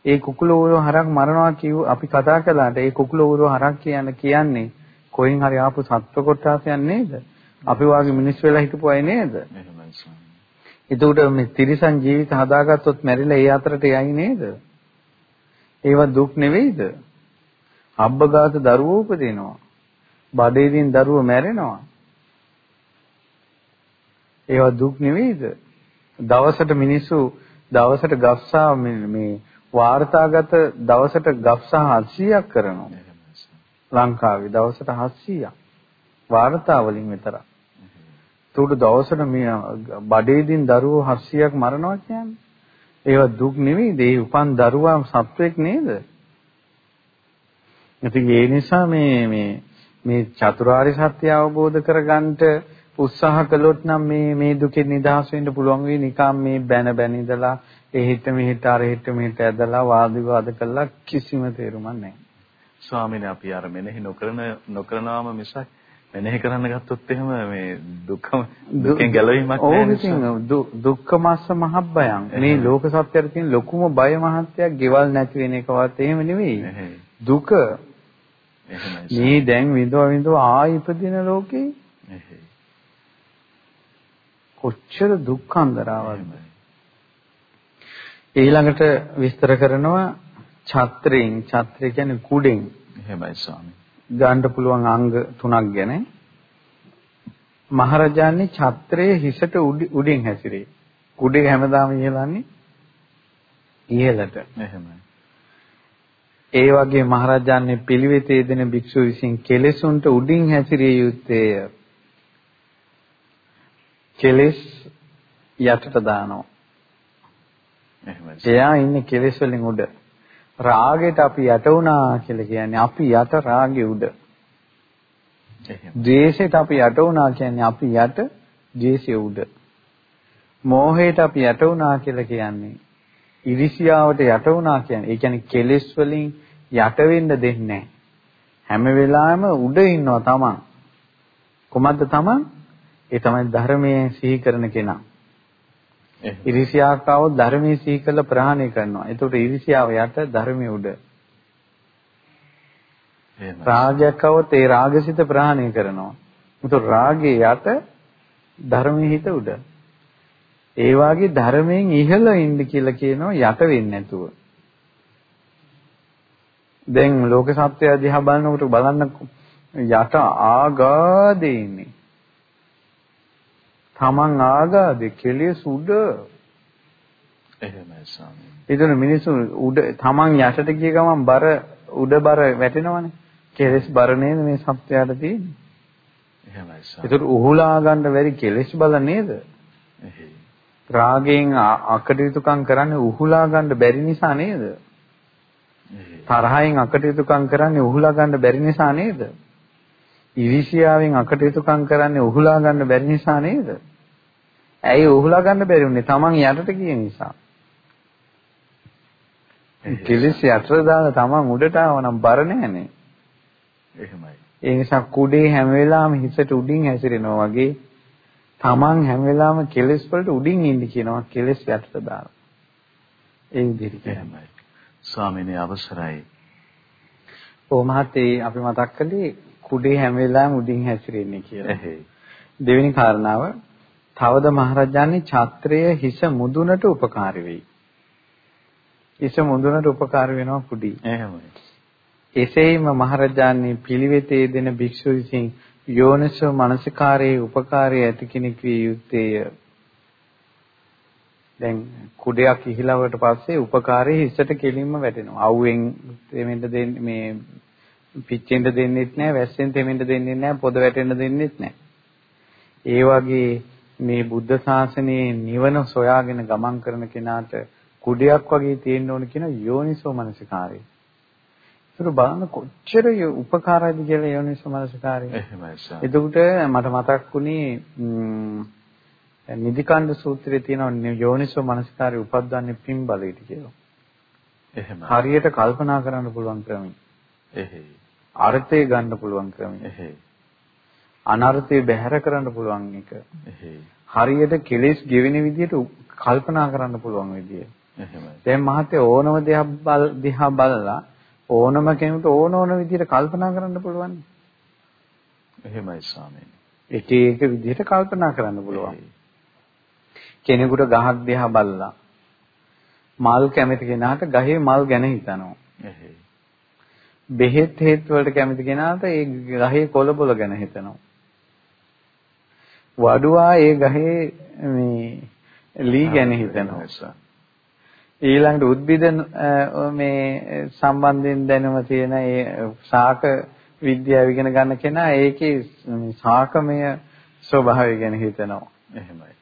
ඒ කුකුල ඌරෝ හරක් මරනවා කියු අපි කතා කළාට ඒ කුකුල ඌරෝ හරක් කියන කියන්නේ කොහෙන් හරි ආපු සත්ව කොටසක් නේද? අපි වාගේ මිනිස් වෙලා හිටපු අය නේද? එතකොට මේ තිරිසන් ජීවිත හදාගත්තොත් මැරිලා ඒ අතරට යයි නේද? ඒවා දුක් නෙවෙයිද? අබ්බගාත දරුවෝ උපදිනවා. බඩේදීන් දරුවෝ මැරෙනවා. ඒවා දුක් නෙවෙයිද? දවසට මිනිස්සු දවසට ගස්සා මේ වාර්තාගත දවසට ගස්සා 700ක් කරනවා. ලංකාවේ දවසට 700ක්. වාර්තා වලින් විතරක්. ඒකට දවසට මේ බඩේදීන් දරුවෝ 700ක් මරනවා කියන්නේ. ඒවා දුක් නෙවෙයිද? ඒ උපන් දරුවා සත්වෙක් නේද? ඉතින් ඒ නිසා මේ මේ මේ චතුරාර්ය සත්‍ය අවබෝධ කරගන්නට උත්සාහ කළොත් නම් මේ මේ දුකෙන් නිදහස් වෙන්න පුළුවන් වෙයි නිකම් මේ බැන බැන ඉඳලා එහෙට මෙහෙට අර එහෙට මෙහෙට ඇදලා වාද විවාද කළා කිසිම තේරුමක් නැහැ. ස්වාමීනි අපි අර මෙනෙහි නොකරන නොකරනවාම මිසක් මෙනෙහි කරන්න ගත්තොත් එහෙම මේ දුක්ඛම දුකෙන් ගැලවීමක් නැහැ. දුක්ඛමස්ස මහබ්බයන්. මේ ලෝක සත්‍යයට තියෙන ලොකුම බය මහත්යක් ගෙවල් නැති වෙන එකවත් එහෙම නෙවෙයි. දුක. මේ දැන් විඳව විඳව ආයි ඉපදින ලෝකේ කොච්චර දුක්ඛන්දරාවක්ද ඊළඟට විස්තර කරනවා ඡත්‍රයෙන් ඡත්‍රය කියන්නේ කුඩෙන්. එහෙමයි ස්වාමී. ගන්න පුළුවන් අංග තුනක් ගැන. මහරජාණන් ඡත්‍රයේ හිසට උඩින් හැසිරේ. කුඩේ හැමදාම ඉහළන්නේ ඉහළට. එහෙමයි. ඒ වගේ මහරජාණන් පිළිවෙතේ දෙන භික්ෂු විසින් කෙලෙසුන්ට උඩින් හැසිරිය යුත්තේය. කෙලෙස් යටට දානවා. එහෙමයි. එයා ඉන්නේ කෙලෙස් වලින් උඩ. රාගයට අපි යට වුණා කියලා කියන්නේ අපි යට රාගේ උඩ. ද්වේෂයට අපි යට වුණා කියන්නේ අපි යට ද්වේෂයේ උඩ. මෝහයට අපි යට වුණා කියලා කියන්නේ ඉරිසියාවට යට වුණා කියන්නේ ඒ කියන්නේ කෙලෙස් වලින් යට වෙන්න දෙන්නේ නැහැ. හැම වෙලාවෙම උඩ ඉන්නවා තමන්. කොහොමද තමන්? ඒ තමයි ධර්මයේ සිහි කරන කෙනා. ඉරිසියාව ධර්මයේ සිහි කරලා ප්‍රහාණය කරනවා. එතකොට ඉරිසියාව යට ධර්මයේ උඩ. රාගයක් આવොත් ඒ රාගසිත ප්‍රහාණය කරනවා. එතකොට රාගේ යට ධර්මයේ හිත උඩ. ඒ වාගේ ධර්මයෙන් ඉහළ ඉන්න කියලා කියනවා යට වෙන්නේ නැතුව. දැන් ලෝක සත්‍යය දිහා බලනකොට බලන්න යට ආගාදේ ඉන්නේ. Taman ආගාදේ කෙලිය සුඩ. එහෙමයි ස්වාමී. ඒතන මිනිස්සු උඩ Taman යටට ගිය ගමන් බර උඩ බර වැටෙනවනේ. කෙලස් බර නේද මේ සත්‍යයට තියෙන්නේ. එහෙමයි ස්වාමී. ඒතර උහුලා ගන්න බැරි කෙලස් බල නේද? එහෙයි. රාගයෙන් අකටයුතුකම් කරන්නේ උහුලා ගන්න බැරි නිසා නේද? තරහයෙන් අකටයුතුකම් කරන්නේ උහුලා ගන්න බැරි නිසා නේද? ඉරිසියාවෙන් අකටයුතුකම් කරන්නේ උහුලා ගන්න බැරි නිසා නේද? ඇයි උහුලා ගන්න බැරි උනේ? Taman යටට ගිය නිසා. කෙලිස් යටට දාලා Taman උඩට ආවනම් බර නැහනේ. එහෙමයි. ඒ නිසා කුඩේ හැම වෙලාවෙම හිසට උඩින් හැසිරෙනවා වගේ Taman හැම වෙලාවෙම කෙලෙස් වලට උඩින් ඉන්න කියනවා කෙලෙස් යටට දාලා. ඒ විදිහට එහෙමයි. ස්වාමීනි අවසරයි. ඔව් මහත්තේ අපි මතක් කළේ කුඩේ හැම වෙලාවෙම උඩින් හැසිරෙන්නේ කියලා. දෙවෙනි කාරණාව තවද මහරජාණන් ඡත්‍රය හිස මුදුනට උපකාරී වෙයි. හිස මුදුනට උපකාරී වෙනවා කුඩි. එහෙමයි. එසේම මහරජාණන් පිළිවෙතේ දෙන භික්ෂු විසින් යෝනිසෝ මනසිකාරයේ උපකාරය ඇති කෙනෙක් විය යුත්තේය. දැන් කුඩයක් ඉහිලවට පස්සේ උපකාරයේ හිසට කෙලින්ම වැටෙනවා. අවුවෙන් දෙමෙන්න දෙන්නේ මේ පිච්චෙන්න දෙන්නෙත් නැහැ, වැස්සෙන් දෙමෙන්න දෙන්නෙත් නැහැ, පොද වැටෙන්න දෙන්නෙත් නැහැ. ඒ වගේ මේ බුද්ධ ශාසනයේ නිවන සොයාගෙන ගමන් කරන කෙනාට කුඩයක් වගේ තියෙන්න ඕන කියන යෝනිසෝ මනසිකාරය. ඒක බලන්න කොච්චර උපකාරයිද කියලා යෝනිසෝ මනසිකාරය. එහෙමයි සර්. එතකොට මට මතක් වුණේ නිදිකණ්ඩ සූත්‍රයේ තියෙන යෝනිසෝ මනසිකාරය උපද්දන්නේ පින් බලයට කියලා. එහෙමයි. හරියට කල්පනා කරන්න පුළුවන් ක්‍රමයි. එහෙයි. අර්ථය ගන්න පුළුවන් ක්‍රමයි. එහෙයි. අනර්ථය බැහැර කරන්න පුළුවන් එක. එහෙයි. හරියට කෙලෙස් ගෙවෙන විදිහට කල්පනා කරන්න පුළුවන් විදිය. එහෙමයි. දැන් මහත්තයා ඕනම දෙයක් දිහා බලලා ඕනම කෙනෙකුට ඕන ඕන විදිහට කල්පනා කරන්න පුළුවන්. එහෙමයි ස්වාමීනි. එක එක විදිහට කල්පනා කරන්න පුළුවන්. කෙනෙකුට ගහක් දිහා බලලා මල් කැමති කෙනාට ගහේ මල් ගැන හිතනවා. එහෙයි. බෙහෙත් හේත් වලට කැමති කෙනාට ඒ ගහේ කොළ බොල ගැන හිතනවා. වඩුවා ඒ ගහේ මේ ලී ගැන හිතනවා. ඊළඟට උද්භිද මේ සම්බන්ධයෙන් දැනුම තියෙන ඒ ශාක විද්‍යාව ඉගෙන ගන්න කෙනා ඒකේ ශාකමය ස්වභාවය ගැන හිතනවා. එහෙමයි.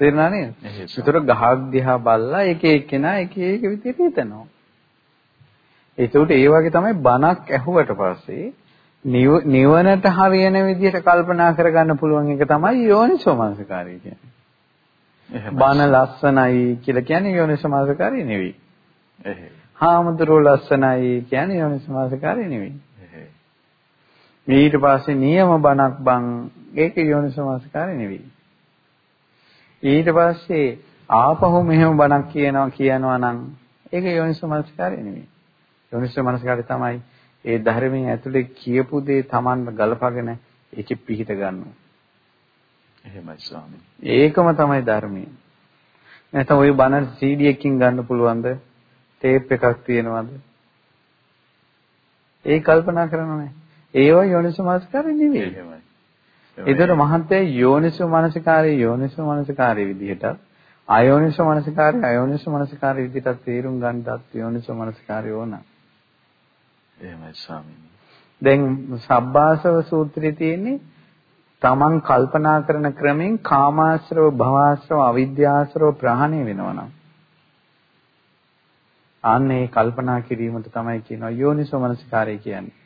තේරුණා නේද? ඒතර ගහක් දිහා බලලා එක එක්කෙනා එක එක විදිහට හිතනවා. ඒකට ඒ වගේ තමයි බණක් ඇහුවට පස්සේ නිවනට හරියන විදිහට කල්පනා කරගන්න පුළුවන් එක තමයි යෝනිසෝ මනසිකාරය කියන්නේ. බණ ලස්සනයි කියලා කියන්නේ යෝනිසමාසකාරය නෙවෙයි. එහෙයි. හාමුදුරුවෝ ලස්සනයි කියන්නේ යෝනිසමාසකාරය නෙවෙයි. එහෙයි. ඊට පස්සේ නියම බණක් බං ඒක යෝනිසමාසකාරය නෙවෙයි. ඊට පස්සේ ආපහු මෙහෙම බණක් කියනවා කියනවා නම් ඒක යෝනිසමාසකාරය නෙවෙයි. යෝනිසමාසකාරය තමයි ඒ ධර්මයෙන් ඇතුලේ කියපු දේ Taman ගලපගෙන ඒකෙ පිහිට ගන්නවා. එහෙමයි ස්වාමී. ඒකම තමයි ධර්මය. නැත්නම් ওই බණ CD එකකින් ගන්න පුළුවන්ද? ටේප් එකක් තියෙනවද? ඒ කල්පනා කරනවනේ. ඒවා යෝනිසෝමනසිකාරය නෙවෙයි. එහෙමයි. ඒතර මහන්තේ යෝනිසෝමනසිකාරය යෝනිසෝමනසිකාරය විදිහට අයෝනිසෝමනසිකාරය අයෝනිසෝමනසිකාරය විදිහට තේරුම් ගන්නත් යෝනිසෝමනසිකාරය ඕන. එහෙමයි ස්වාමීනි. දැන් සබ්බාසව සූත්‍රයේ තියෙන්නේ තමන් කල්පනා කරන ක්‍රමෙන් කාමාශ්‍රව භවආශ්‍රව අවිද්‍යාශ්‍රව ප්‍රහාණය වෙනවා නම් අන්න ඒ කල්පනා කිරීමට තමයි කියනවා යෝනිසෝ මනසිකාරය කියන්නේ.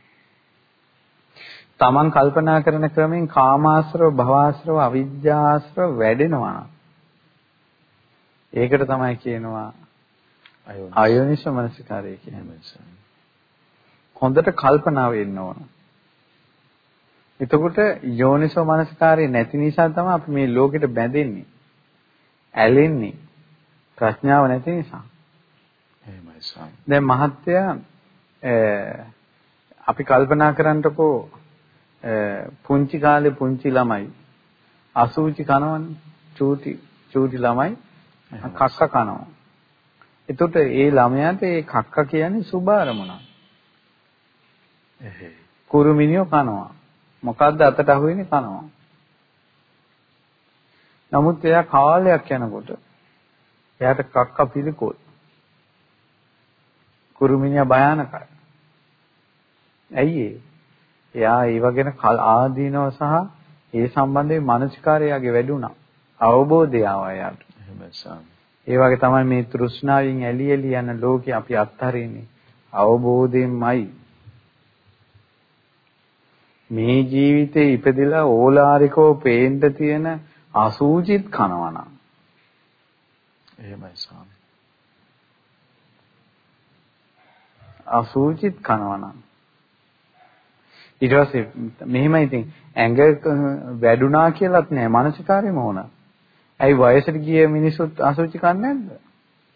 තමන් කල්පනා කරන ක්‍රමෙන් කාමාශ්‍රව භවආශ්‍රව අවිද්‍යාශ්‍රව වැඩෙනවා. ඒකට තමයි කියනවා අයෝනිසෝ මනසිකාරය කියන්නේ. හොඳට කල්පනා වෙන්න ඕන. එතකොට යෝනිසෝ මනසිකාරය නැති නිසා තමයි අපි මේ ලෝකෙට බැඳෙන්නේ. ඇලෙන්නේ. ප්‍රඥාව නැති නිසා. එහෙමයි ස්වාමී. දැන් මහත්තයා අපි කල්පනා කරන්නකෝ පුංචි කාලේ පුංචි ළමයි අසූචි කනවනේ චූටි චූටි ළමයි කක්ක කනවා. එතකොට ඒ ළමයාට ඒ කක්ක කියන්නේ සුභ අරමුණක්. කුරුමිනියෝ කනවා. මොකද්ද අතට අහුවෙන්නේ කනවා. නමුත් එයා කාලයක් යනකොට එයාට කක්ක පිළිකොල්. කුරුමිනියා භයානකයි. ඇයි ඒ? එයා ඒ වගේන ආදීනව සහ ඒ සම්බන්ධයෙන් මානසිකාරයගේ වැඩුණා. අවබෝධය ආවා එයාට. ඒ වගේ තමයි මේ තෘෂ්ණාවෙන් ඇලි ඇලි යන ලෝකේ අපි අත්හරින්නේ. අවබෝධයෙන්මයි. මේ ජීවිතේ ඉපදිලා ඕලාරිකව පේන්න තියෙන අසූචිත් කනවනම් එහෙමයි ස්වාමී. අසූචිත් කනවනම් ඊට පස්සේ මෙහෙමයි ඉතින් ඇඟ වැඩුණා කියලාත් නෑ මානසිකාරයම ඕන. ඇයි වයසට ගිය මිනිස්සුත් අසුචි කන්නේ නැද්ද?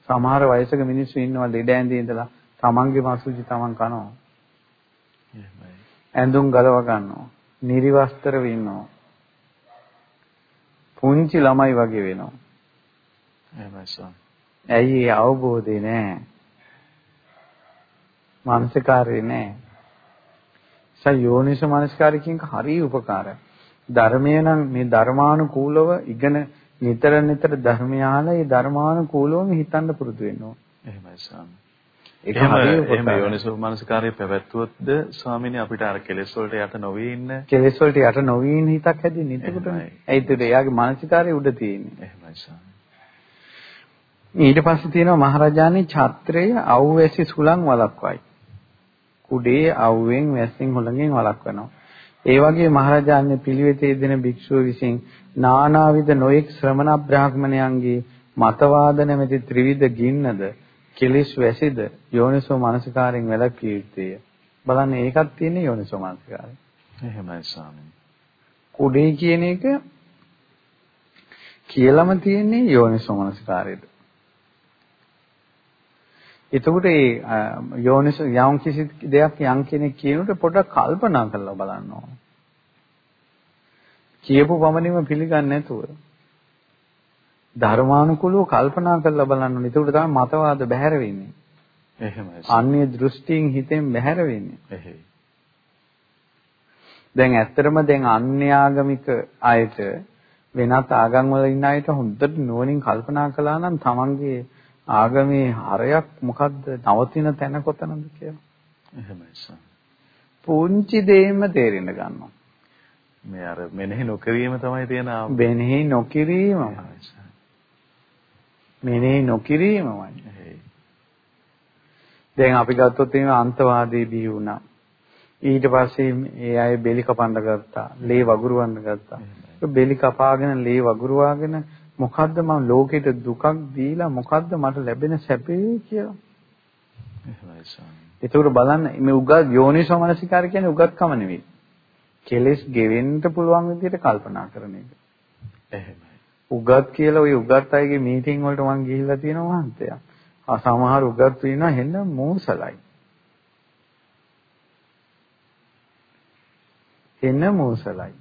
සමහර වයසක මිනිස්සු ඉන්නවා ලෙඩ ඇඳේ ඉඳලා තමන්ගේම අසුචි තමන් කනවා. එහෙමයි. ඇඳුම් ගලව ගන්නවා. නිරිවස්තර වෙන්නවා. පුංචි ළමයි වගේ වෙනවා. එහෙමයි සම්. ඇයි ඒ අවබෝධේ නැහැ. මානසිකාරේ නැහැ. සයෝනිස මානසිකාරකින් හරි උපකාරයි. ධර්මය නම් මේ ධර්මානුකූලව ඉගෙන නිතර නිතර ධර්මය අහලා ඒ ධර්මානුකූලවම හිතන්න පුරුදු ඕන. එහෙමයි ස්වාමී. ඒක හරිය එහෙම යෝනිසෝ මනසකාරය පැවැත්වුවොත්ද ස්වාමීනි අපිට අර කෙලෙස් වලට යට නොවී ඉන්න කෙලෙස් වලට යට නොවී ඉන්න හිතක් හැදෙන්නේ එතකොටනේ. ඒත් එයාගේ මානසිකාරය උඩ තියෙන්නේ. එහෙමයි ස්වාමී. ඊට පස්සේ තියෙනවා මහරජාණන් ඡත්‍රය අවුවැසි සුලං වලක්වයි. කුඩේ අවුවෙන් වැස්සෙන් හොළඟෙන් වළක්වනවා. ඒ වගේ මහරජාණන් පිළිවෙතේ දෙන භික්ෂුව විසින් නානාවිද නොඑක් ශ්‍රමණ බ්‍රාහ්මණයන්ගේ මතවාද නැමැති ත්‍රිවිධ ගින්නද කෙලිස් වැසිද යෝනිසෝ මානසිකාරයෙන් වැළකී යුත්තේය. බලන්න ඒකත් තියෙන්නේ යෝනිසෝ මානසිකාරය. එහෙමයි ස්වාමීනි. කුඩේ කියන එක කියලාම තියෙන්නේ යෝනිසෝ මානසිකාරයද. එතකොට ඒ යෝනිස යම් කිසි දෙයක් යම් කෙනෙක් කියනකොට පොඩ්ඩක් කල්පනා කරලා බලන්න ඕන. කියපු පමණින්ම පිළිගන්නේ නැතුව ධර්මානුකූලව කල්පනා කරලා බලන්න ඕනේ. එතකොට තමයි මතවාද බැහැර වෙන්නේ. එහෙමයි. අන්‍ය දෘෂ්ටියෙන් හිතෙන් බැහැර වෙන්නේ. දැන් ඇත්තටම දැන් අන්‍යාගමික අයට වෙනත් ආගම් වල ඉන්න අයට හොඳට නුවණින් කල්පනා කළා නම් තමන්ගේ ආගමේ හරයක් මොකද්ද නවතින තැන කොතනද කියලා. එහෙමයි සර්. පුංචි දෙයක්ම තේරෙන්න ගන්නවා. මේ අර මෙනෙහි නොකිරීම තමයි තියෙන මෙනෙහි නොකිරීමයි. මෙනෙහි නොකිරීමයි. දැන් අපි ගත්තොත් එහෙනම් අන්තවාදී බිහි වුණා. ඊට පස්සේ ඒ අය බෙලි කපන්න ගත්තා. ලේ වගුරුවන්න ගත්තා. බෙලි කපාගෙන ලේ වගුරුවාගෙන මොකද්ද මම ලෝකෙට දුකක් දීලා මොකද්ද මට ලැබෙන සැපේ කියලා. එහෙමයි ස්වාමී. ඒකට බලන්න මේ උගත් යෝනිසෝ මනසිකාර කියන්නේ උගත්කම නෙවෙයි. කෙලෙස් ගෙවෙන්න පුළුවන් විදිහට කල්පනා කරන එක. එහෙමයි. උගත් කියලා ওই උගත් අයගේ මීටින් වලට මම ගිහිල්ලා තියෙනවා මහන්තයා. ආ සමහර උගත් වෙනවා හෙන්න මෝසලයි. හෙන්න මෝසලයි.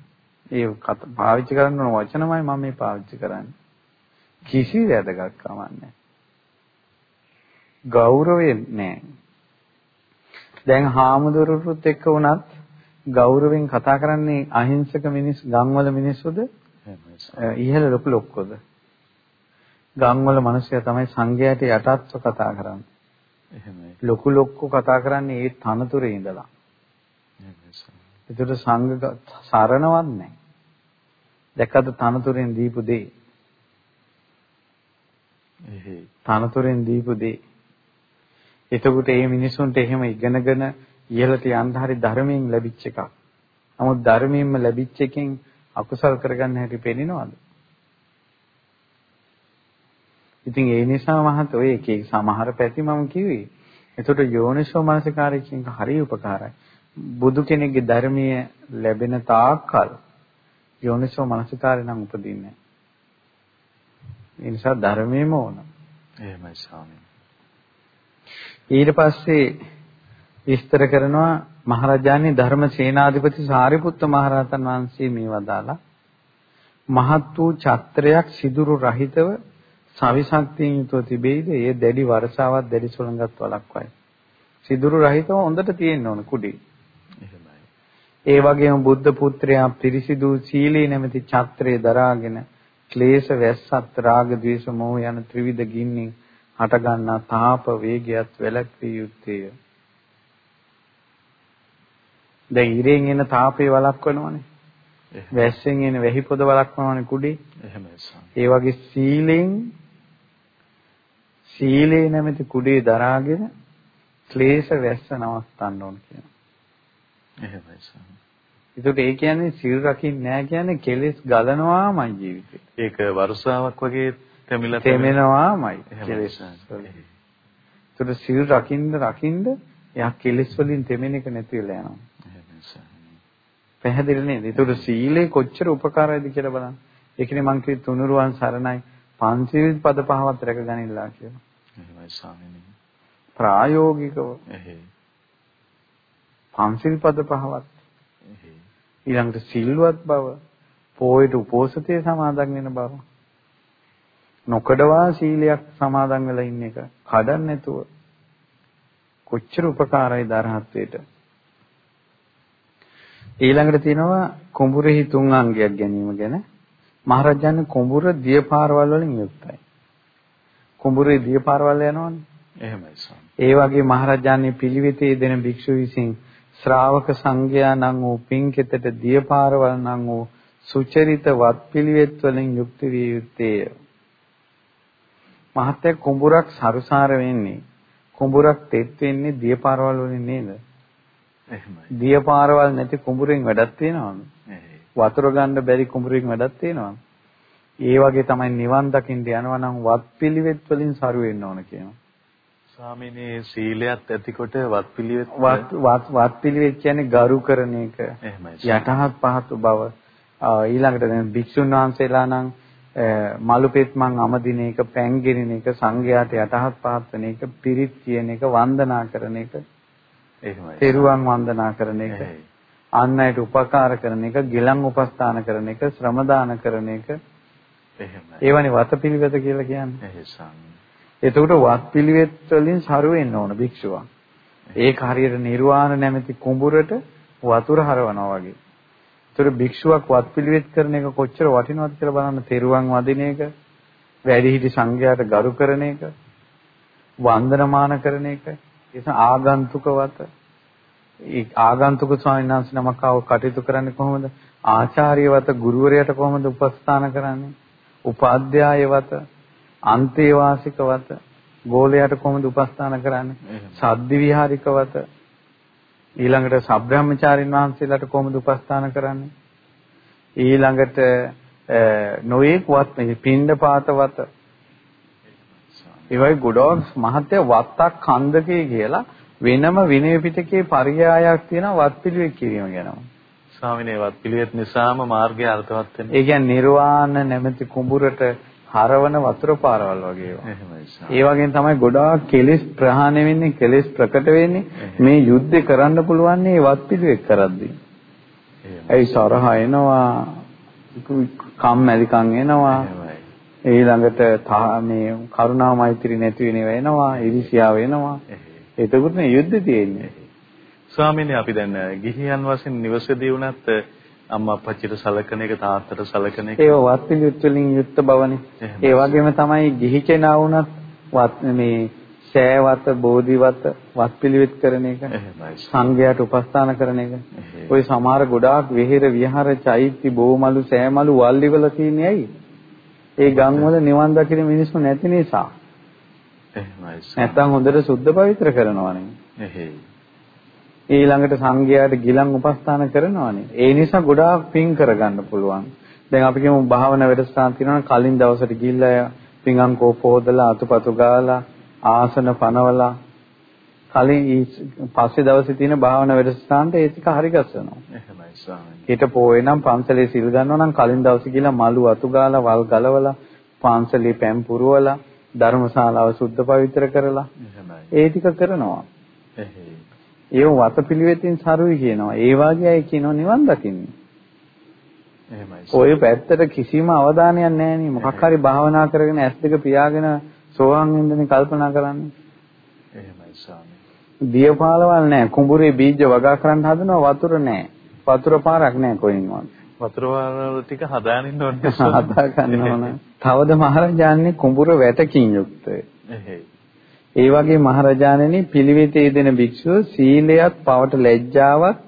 ඒ පාවිච්චි කරන්න ඕන වචනමයි මම මේ පාවිච්චි කරන්නේ. කිසි වැදගත්කමක් නැහැ. ගෞරවය නැහැ. දැන් හාමුදුරුවොත් එක්ක වුණත් ගෞරවයෙන් කතා කරන්නේ අහිංසක මිනිස් ගම්වල මිනිස්සුද? ඉහළ ලොකු ලොක්කොද? ගම්වල මිනිස්සයා තමයි සංඝයාට යටත්ව කතා කරන්නේ. එහෙමයි. ලොකු ලොක්කෝ කතා කරන්නේ ඒ තනතුරේ ඉඳලා. ඒකට සංඝ සරණවත් නැහැ. දැක්කද තනතුරෙන් දීපු දේ? එහෙයි. තනතුරෙන් දීපු දේ. එතකොට මේ මිනිසුන්ට එහෙම ඉගෙනගෙන ඉහළට යන්න හරි ධර්මයෙන් ලැබිච්ච එකක්. නමුත් ධර්මයෙන්ම ලැබිච්ච එකෙන් අකුසල් කරගන්න හැටි පේනවද? ඉතින් ඒ නිසා මහත් ඔය එක එක සමහර පැති මම කිව්වේ. එතකොට යෝනිසෝ මනසිකාරය කියන හරිය උපකාරයි. බුදු කෙනෙක්ගේ ධර්මීය ලැබෙන තාක්කල් යෝනිසෝ මනසිකාරය නම් උපදින්නේ ඒ නිසා ධර්මයේම ඕන. එහෙමයි ස්වාමීනි. ඊට පස්සේ විස්තර කරනවා මහරජාණන් ධර්ම සේනාධිපති සාරිපුත්ත මහරහතන් වහන්සේ මේ වදාලා මහත් වූ ඡත්‍රයක් සිදුරු රහිතව සවිශක්තියෙන් යුතුව තිබෙයිද ඒ දැඩි වර්ෂාවක් දැඩි සුළඟක් වළක්වයි. සිදුරු රහිතව හොඳට තියෙන්න ඕන කුඩේ. ඒ වගේම බුද්ධ පුත්‍රයා පිරිසිදු සීලී නැමැති ඡත්‍රය දරාගෙන ක්ලේශ වැස්සත් රාග ద్వේෂ මොහ යන ත්‍රිවිධ ගින්නින් හටගන්නා තාප වේගයත් වැළැක්විය යුත්තේය. දැන් ඉරෙන් එන තාපේ වළක්වනවනේ. වැස්සෙන් එන වැහි පොද වළක්වනවනේ කුඩේ. එහෙමයි. ඒ වගේ සීලෙන් සීලේ නැමැති කුඩේ දරාගෙන ක්ලේශ වැස්ස නවත්තන්න ඕන කියනවා. එහෙමයි සාම. ඒකට ඒ කියන්නේ සිල් රකින්නේ නැහැ කියන්නේ කෙලෙස් ගලනවාමයි ජීවිතේ. ඒක වර්ෂාවක් වගේ තැමිලා තැමෙනවාමයි කෙලෙස්. ඒකට සිල් රකින්න රකින්න එයා කෙලෙස් වලින් තෙමෙන එක නැති වෙලා යනවා. පැහැදිලි නේද? ඒකට සීලේ කොච්චර උපකාරයිද කියලා බලන්න. ඒකනේ මං කිව්වේ තුනුරුවන් සරණයි පංචශීල පද පහවත් රැකගනින්නලා කියලා. එහෙමයි ස්වාමීනි. ප්‍රායෝගිකව. එහෙයි. පංචශීල පද පහවත්. ඊළඟට සිල්වත් බව, පොයට උපෝසතයේ සමාදන් වෙන බව. නොකඩවා සීලයක් සමාදන් වෙලා ඉන්න එක කඩන්න නැතුව කොච්චර උපකාරයි දරහත්වයට. ඊළඟට තියෙනවා කුඹුරෙහි තුන් අංගයක් ගැනීම ගැන. මහරජාණන් කුඹුර දියපාරවල් වලින් යුක්තයි. කුඹුරේ දියපාරවල් යනවනේ. එහෙමයි ස්වාමී. ඒ වගේ මහරජාණන් පිළිවෙතේ දෙන භික්ෂු විසින් ශ්‍රාවක සංඝයා නම් වූ පින්කෙතට දියපාරවල් නම් වූ සුචරිත වත්පිළිවෙත් වලින් යුක්ත විය යුත්තේය. මහත්ය කුඹුරක් සරුසාර වෙන්නේ කුඹුරක් තෙත් වෙන්නේ දියපාරවල් වලින් නේද? එහෙමයි. දියපාරවල් නැති කුඹුරෙන් වැඩක් තියනවද? වතුර ගන්න බැරි කුඹුරෙන් වැඩක් තියනවද? ඒ වගේ තමයි නිවන් දකින්න යනවා නම් වත්පිළිවෙත් වලින් සරු වෙන්න ඕන කියනවා. ස්වාමීනි සීලයත් ඇතිකොට වත්පිළිවෙත් වත්පිළිවෙත් කියන්නේ ගරු කරන එක. යටහත් පහත් බව. ඊළඟට දැන් භික්ෂුන් වහන්සේලා නම් මලුපෙත් මං අමදින එක, පැංගිරින එක, සංඝයාට යටහත් පහත් වෙන එක, පිරිත් කියන එක, වන්දනා කරන එක. එහෙමයි. තෙරුවන් වන්දනා කරන එක. අන් අයට උපකාර කරන එක, ගිලන් උපස්ථාන කරන එක, ශ්‍රම දාන කරන එක. එහෙමයි. ඒවනේ වතපිළිවෙත කියලා කියන්නේ. එහෙයි ස්වාමී. එතකොට වත්පිළිවෙත් වලින් සරු වෙන්න ඕන භික්ෂුවක්. ඒක හරියට නිර්වාණ නැමැති කුඹුරට වතුර හරවනවා වගේ. ඒතර භික්ෂුවක් වත්පිළිවෙත් කරන එක කොච්චර වටිනවද කියලා බලන්න. තෙරුවන් වදින එක, වැඩිහිටි සංඝයාට ගරු කරන එක, වන්දනමාන කරන එක, ඒක ආගන්තුකවත ඒ ආගන්තුක ස්වාමීන් වහන්සේ නමක් ආව කටයුතු කරන්නේ කොහොමද? ආචාර්යවත ගුරුවරයාට කොහොමද උපස්ථාන කරන්නේ? උපාධ්‍යායවත අන්තේවාසිකවත ගෝලයට කොහොමද උපස්ථාන කරන්නේ? සද්දි විහාරිකවත ඊළඟට සබ්‍රාහ්මචාරින් වහන්සේලාට කොහොමද උපස්ථාන කරන්නේ? ඊළඟට නොයේක් වත් පින්ඩ පාතවත ඒ වගේ ගොඩක් මහත්ය වත්තක් කන්දකේ කියලා වෙනම විනය පිටකේ පරියායක් තියෙනවා වත් පිළිවෙත් කිරීම ගැන. ස්වාමිනේ වත් පිළිවෙත් නිසාම මාර්ගය අර්ථවත් වෙනවා. ඒ කියන්නේ නිර්වාණ නැමැති කුඹුරට හරවන වතුර පාරවල් වගේ ඒවා. ඒ වගේම තමයි ගොඩාක් කෙලෙස් ප්‍රහාණය වෙන්නේ, කෙලෙස් ප්‍රකට වෙන්නේ මේ යුද්ධේ කරන්න පුළුවන් මේ වත් පිළිවෙත් කරද්දී. ඒ සරහ එනවා, කම්මැලිකම් එනවා. ඊළඟට මේ කරුණා මෛත්‍රී නැති වෙනව එනවා, ඉරිසියාව එනවා. එතකොට මේ යුද්ධ තියෙන්නේ. ස්වාමීනි අපි දැන් ගිහියන් වශයෙන් නිවසේදී වුණත් අම්මා අප්පච්චිට සලකන එක තාත්තට සලකන එක. ඒව වත් පිළිවෙත් වලින් යුක්ත බවනේ. ඒ වගේම තමයි ගිහි කෙනා වුණත් වත් මේ සෑවත බෝධිවත වත් පිළිවෙත් කරන එක සංඝයාට උපස්ථාන කරන එක. ওই සමහර ගොඩාක් විහෙර විහාර චෛත්‍ය බෝමලු සෑමලු වල්ලිවල තියෙන්නේ ඇයි ඒ ගම් වල නිවන් දකින මිනිස්සු නැති නිසා. එහෙමයි. නැත්තම් හොඳට සුද්ධ පවිත්‍ර කරනවනේ. එහෙයි. ඊළඟට සංඝයාට ගිලන් උපස්ථාන කරනවානේ. ඒ නිසා ගොඩාක් පින් කරගන්න පුළුවන්. දැන් අපි කියමු භාවනා වැඩසටහන් තියෙනවා කලින් දවසට ගිහිල්ලා පිඟන් කෝප හොදලා අතුපතු ගාලා ආසන පනවලා කලින් පස්සේ දවසේ තියෙන භාවනා වැඩසටහනට ඒ ටික හරි ගස්සනවා. එහෙමයි ස්වාමීනි. ඊට පොයේ නම් පන්සලේ සිල් ගන්නවා නම් කලින් දවසේ ගිහලා මලු අතු ගාලා වල් ගලවලා පන්සලේ පැම් පුරවලා ධර්මශාලාව සුද්ධ පවිත්‍ර කරලා එහෙමයි. ඒ ටික කරනවා. එහෙයි. ඒව වතපිළිවෙතින් සරුයි කියනවා. ඒ වාගේ අය කියනවා නිවන් දකින්නේ. එහෙමයි. ඔය පැත්තට කිසිම අවධානයක් නැහැ නේ. මොකක් හරි භාවනා කරගෙන ඇස් දෙක පියාගෙන සෝවාන් වෙන්නනේ කල්පනා කරන්නේ. දියපාලවල් නැහැ. කුඹුරේ බීජ වගා කරන්න හදනවා වතුර නැහැ. වතුර පාරක් නැහැ කොයින්වත්. වතුර වල ටික හදානින්න ඕනේ. <laughs> හදා ගන්න ඕන. තවද මහරජාණන් කුඹුර වැටකින් යුක්තයි. එහෙයි. ඒ වගේ මහරජාණනි පිළිවෙතේ දෙන භික්ෂුව සීලයත් පවට ලැජ්ජාවත්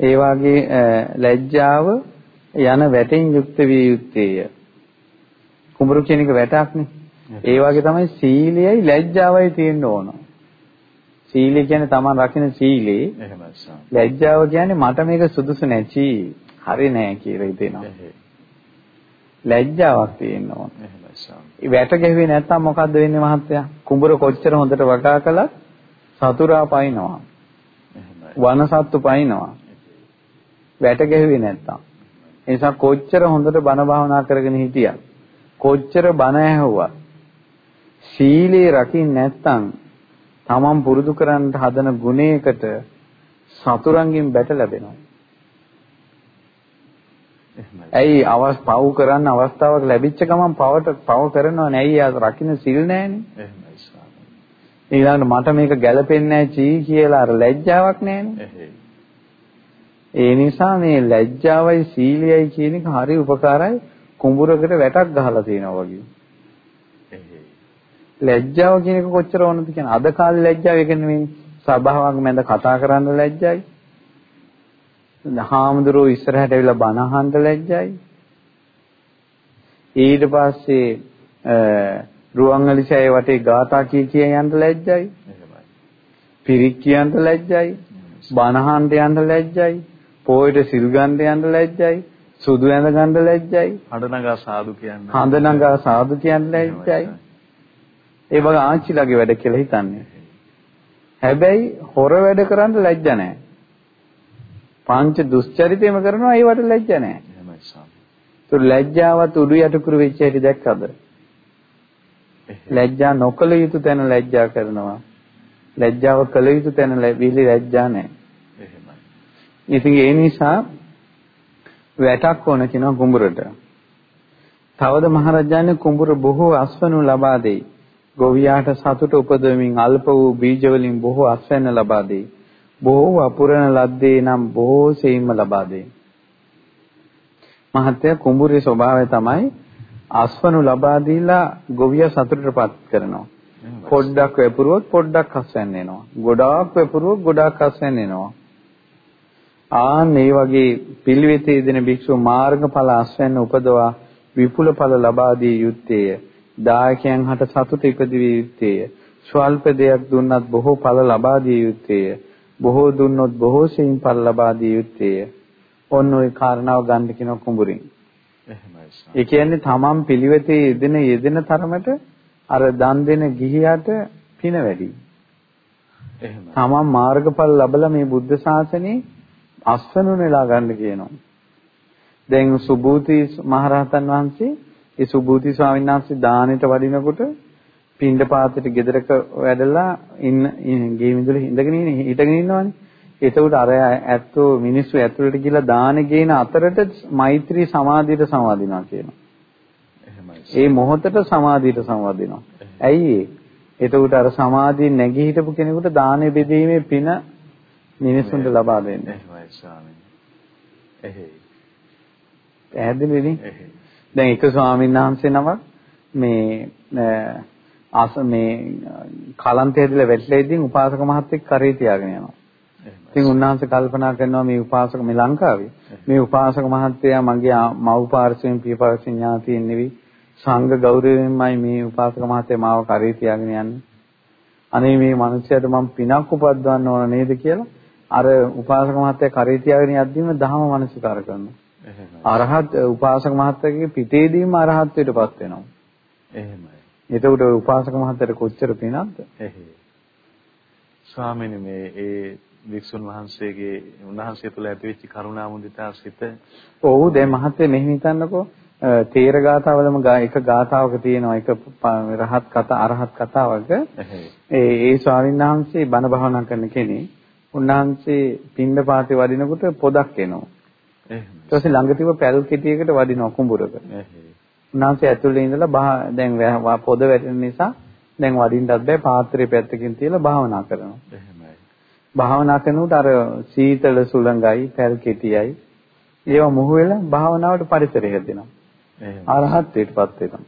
ඒ වගේ ලැජ්ජාව යන වැටෙන් යුක්ත විය යුත්තේය. කුඹුරු කියන එක වැටක්නේ. ඒ වගේ තමයි සීලයයි ලැජ්ජාවයි තියෙන්න ඕන. සීලය කියන්නේ Taman රකින්න සීලේ. එහෙමයි. ලැජ්ජාව කියන්නේ මට මේක සුදුසු නැචි. හරි නෑ කියලා හිතෙනවා. ලැජ්ජාවක් තියෙන්න ඕන. එහෙමයි. වැට ගැහුවේ නැත්තම් මොකද්ද වෙන්නේ මහත්තයා? කුඹුර කොච්චර හොඳට වගා කළත් සතුරා පයින්නවා. වනසත්තු පයින්නවා. වැට ගැහුවේ නැත්තම්. ඒ නිසා කොච්චර හොඳට බණ භාවනා කරගෙන හිටියත් කොච්චර බණ ඇහුවා සීලේ රකින්න නැත්තම් තමන් පුරුදු කරන්න හදන ගුණයකට සතුරන්ගෙන් බැට ලැබෙනවා. ඇයි අවස් පව් කරන්න අවස්ථාවක් ලැබිච්ච ගමන් පවට පව කරනවා නෑ ආ රකින්න සිල් නෑනේ. ඊළඟට මට මේක ගැළපෙන්නේ නෑ චී කියලා අර ලැජ්ජාවක් නෑනේ. ඒ නිසා මේ ලැජ්ජාවයි සීලයයි කියන එක හරි උපකාරයි කුඹුරකට වැටක් ගහලා තියෙනවා වගේ. ලැජ්ජාව කියන එක කොච්චර ඕනද කියන අද කාලේ ලැජ්ජාව එක නෙමෙයි සභාවක් මැද කතා කරන්න ලැජ්ජයි. හාමුදුරුවෝ ඉස්සරහට ඇවිල්ලා බණ අහන්න ලැජ්ජයි. ඊට පස්සේ රුවන්වැලිසෑය වටේ ගාථා කිය කිය යන්න ලැජ්ජයි. පිරික් කියන්න ලැජ්ජයි. බණ අහන්න යන්න ලැජ්ජයි. පොයට සිල් ගන්න යන්න ලැජ්ජයි. සුදු ඇඳ ගන්න ලැජ්ජයි. හඬ නගා සාදු කියන්න. හඬ නගා සාදු කියන්න ලැජ්ජයි. ඒ වගේ ආච්චිලාගේ වැඩ කියලා හිතන්නේ. හැබැයි හොර වැඩ කරන්න ලැජ්ජ නැහැ. පංච දුස්චරිතෙම කරනවා ඒවට ලැජ්ජ නැහැ. එහෙමයි සාම. તો ලැජ්ජාවත් උඩු යටකුරු වෙච්ච හැටි දැක්කද? ලැජ්ජා නොකළ යුතු තැන ලැජ්ජා කරනවා. ලැජ්ජාව කළ යුතු තැන විලි ලැජ්ජා නැහැ. එහෙමයි. ඉතින් ඒ නිසා වැටක් ඕන කියනවා කුඹුරට. තවද මහරජාණන් කුඹුර බොහෝ අස්වනු ලබා දෙයි. ගොවියාට සතුට උපදවමින් අල්ප වූ බීජ වලින් බොහෝ අස්වැන්න ලබා දෙයි. බොහෝ අපුරන ලද්දේ නම් බොහෝ සෙයින්ම ලබා දෙයි. මහත්ය කුඹුරේ ස්වභාවය තමයි අස්වනු ලබා දීලා ගොවියා සතුටටපත් කරනවා. පොඩ්ඩක් වැපුරුවොත් පොඩ්ඩක් අස්වැන්න එනවා. ගොඩාක් වැපුරුවොත් ගොඩාක් අස්වැන්න එනවා. ආන් මේ වගේ පිළිවෙතේ දෙන භික්ෂුව මාර්ගඵල අස්වැන්න උපදවා විපුල ඵල ලබා දී යුත්තේය. දායකයන් හට සතුට ඉපදිවිය යුත්තේය. ස්වල්ප දෙයක් දුන්නත් බොහෝ ඵල ලබා දිය යුත්තේය. බොහෝ දුන්නොත් බොහෝ සෙයින් ඵල ලබා දිය යුත්තේය. ඔන්න ඔය කාරණාව ගන්න කියන කුඹුරින්. එහෙමයි. ඒ කියන්නේ තමන් පිළිවෙතේ යෙදෙන යෙදෙන තරමට අර දන් දෙන ගිහියට පින වැඩි. එහෙමයි. තමන් මාර්ගඵල ලැබලා මේ බුද්ධ ශාසනේ අස්වනු නෙලා ගන්න කියනවා. දැන් සුබූති මහරහතන් වහන්සේ ඒ සුබූති ස්වාමීන් වහන්සේ දානෙට වඩිනකොට පින්ඩ පාතේට ගෙදරක වැඩලා ඉන්න ගේ මිදුලේ ඉඳගෙන ඉන්නේ හිටගෙන ඉන්නවනේ. එතකොට අර ඇත්තෝ මිනිස්සු ඇතුළට ගිහලා දානෙ ගේන අතරට මෛත්‍රී සමාධියට සමාදිනවා කියනවා. ඒ මොහොතට සමාධියට සමාදිනවා. ඇයි ඒ? එතකොට අර සමාධිය නැගී හිටපු කෙනෙකුට දානෙ බෙදීමේ පින මිනිසුන්ට ලබා දෙන්නේ. එහෙමයි ස්වාමීනි. එහෙයි. පැහැදිලිනේ? එහෙයි. දැන් එක ස්වාමීන් වහන්සේ නමක් මේ ආස මේ කලන්තය ඇදලා වැටලා ඉදින් උපාසක මහත්තයෙක් කරේ තියාගෙන යනවා. ඉතින් උන්වහන්සේ කල්පනා කරනවා මේ උපාසක මේ ලංකාවේ මේ උපාසක මහත්තයා මගේ මව් පාර්ශවයෙන් පිය පාර්ශවයෙන් ඥාතියින් නෙවි සංඝ ගෞරවයෙන්මයි මේ උපාසක මහත්තයා මාව කරේ තියාගෙන යන්නේ. අනේ මේ මිනිස්යාට මම පිනක් උපද්දවන්න ඕන නේද කියලා අර උපාසක මහත්තයා කරේ තියාගෙන යද්දිම දහම මනසිකාර කරනවා. අරහත් උපාසක මහත්තයාගේ පිටේදීම අරහත්ත්වයටපත් වෙනවා. එහෙමයි. එතකොට උපාසක මහත්තයට කොච්චර පිනක්ද? එහෙයි. ස්වාමීනි මේ ඒ වික්ෂුන් වහන්සේගේ උන්වහන්සේ තුළ ඇතිවෙච්ච කරුණා මුදිතා සිත ඔව් දැන් මහත්තයා මෙහෙම හිතන්නකෝ තේර ගාථාවලම එක ගාථාවක තියෙනවා එක රහත් කතා අරහත් කතාවක ඒ ඒ ස්වාමීන් වහන්සේ බණ භාවනා කරන කෙනෙක් උන්වහන්සේ පින්ඳ පාතේ වදිනකොට පොදක් එනවා ඊට පස්සේ ළඟ තිබ්බ පැල් කෙටියකට වදිනවා කුඹුරක උන්වහන්සේ ඇතුළේ ඉඳලා දැන් පොද වැටෙන නිසා දැන් වදින්නත් බෑ පාත්‍රයේ පැත්තකින් තියලා භාවනා කරනවා භාවනා කරනකොට අර සීතල සුළඟයි පැල් කෙටියයි ඒවා මුහු වෙලා භාවනාවට පරිසරය හැදෙනවා. අරහත්ත්වයටපත් වෙනවා.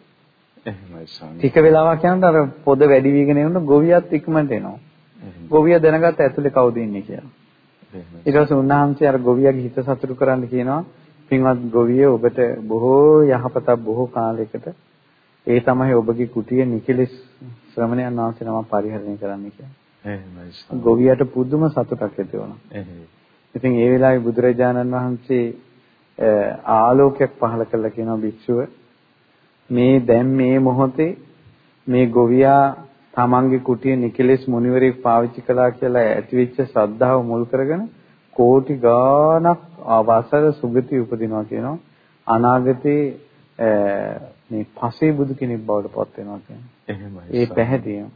එහෙමයි ස්වාමී. ටික වෙලාවක් යනකොට අර පොද වැඩි වීගෙන යනකොට ගොවියත් ඉක්මනට එනවා. ගොවියා දැනගත්ත ඇතුලේ කවුද ඉන්නේ කියලා. ඊට පස්සේ උන්වහන්සේ අර ගොවියාගේ හිත සතුටු කරන්න කියනවා පින්වත් ගොවිය ඔබට බොහෝ යහපතක් බොහෝ කාලයකට ඒ තමයි ඔබගේ කුටිය නිකලස් ශ්‍රමණයන් වහන්සේ නම පරිහරණය කරන්න. එහෙමයි. ගොවියට පුදුම සතුටක් ඇති වුණා. ඉතින් ඒ වෙලාවේ බුදුරජාණන් වහන්සේ ආලෝකයක් පහළ කළා කියනවා භික්ෂුව මේ දැන් මේ මොහොතේ මේ ගොවියා තමන්ගේ කුටිය නිකලෙස් මුනිවරයෙක් පාවිච්චි කළා කියලා ඇතිවෙච්ච ශ්‍රද්ධාව මුල් කරගෙන කෝටි ගාණක් වසර සුගති උපදිනවා කියනවා අනාගතේ මේ පසේ බුදු කෙනෙක් බවට පත් වෙනවා කියන්නේ. එහෙමයි. ඒ පැහැදිලිව.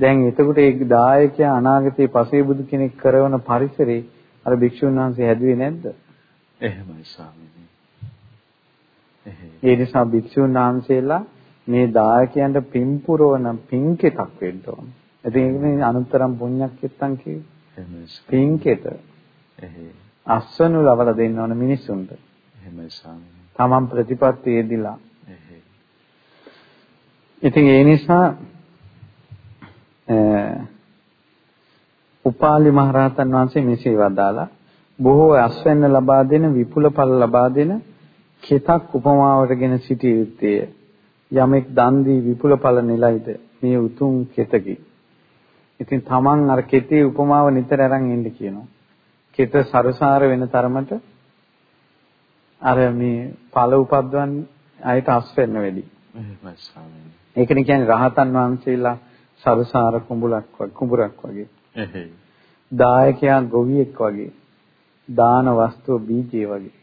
දැන් එතකොට ඒ දායකයා අනාගතයේ පසේබුදු කෙනෙක් කරවන පරිසරේ අර භික්ෂුන් වහන්සේ හැදුවේ නැද්ද? එහෙමයි ස්වාමීනි. ඒ නිසා භික්ෂුන් වහන්සේලා මේ දායකයන්ට පින්පුරවන පින්කෙතක් වෙන්න ඕන. ඉතින් ඒකනේ අනුත්තරම් පුණ්‍යක්කෙත්තන් කිව්වේ. පින්කෙත. අස්වනු ලවලා දෙන්න ඕන මිනිස්සුන්ට. එහෙමයි ස්වාමීනි. තමන් ප්‍රතිපත්ති යෙදිලා. ඉතින් ඒ නිසා උපාලි මහරහතන් වහන්සේ මෙසේ වදාලා බොහෝ අස්වැන්න ලබා දෙන විපුල ඵල ලබා දෙන කෙතක් උපමාවටගෙන සිටිය යුත්තේ යමෙක් දන් දී විපුල ඵල නිලයිද මේ උතුම් කෙතකි. ඉතින් තමන් අර කෙතේ උපමාව නිතර අරන් ඉන්න කියනවා. කෙත සරසාර වෙන තරමට අර මේ ඵල උපද්දවන් අයට අස්වැන්න වැඩි. එහෙමයි ස්වාමීනි. ඒකනේ කියන්නේ රහතන් වහන්සේලා සරසාර කුඹුලක් කුඹුරක් වගේ. එහෙයි. දායකයා ගොවියෙක් වගේ. දාන වස්තුව බීජය වගේ.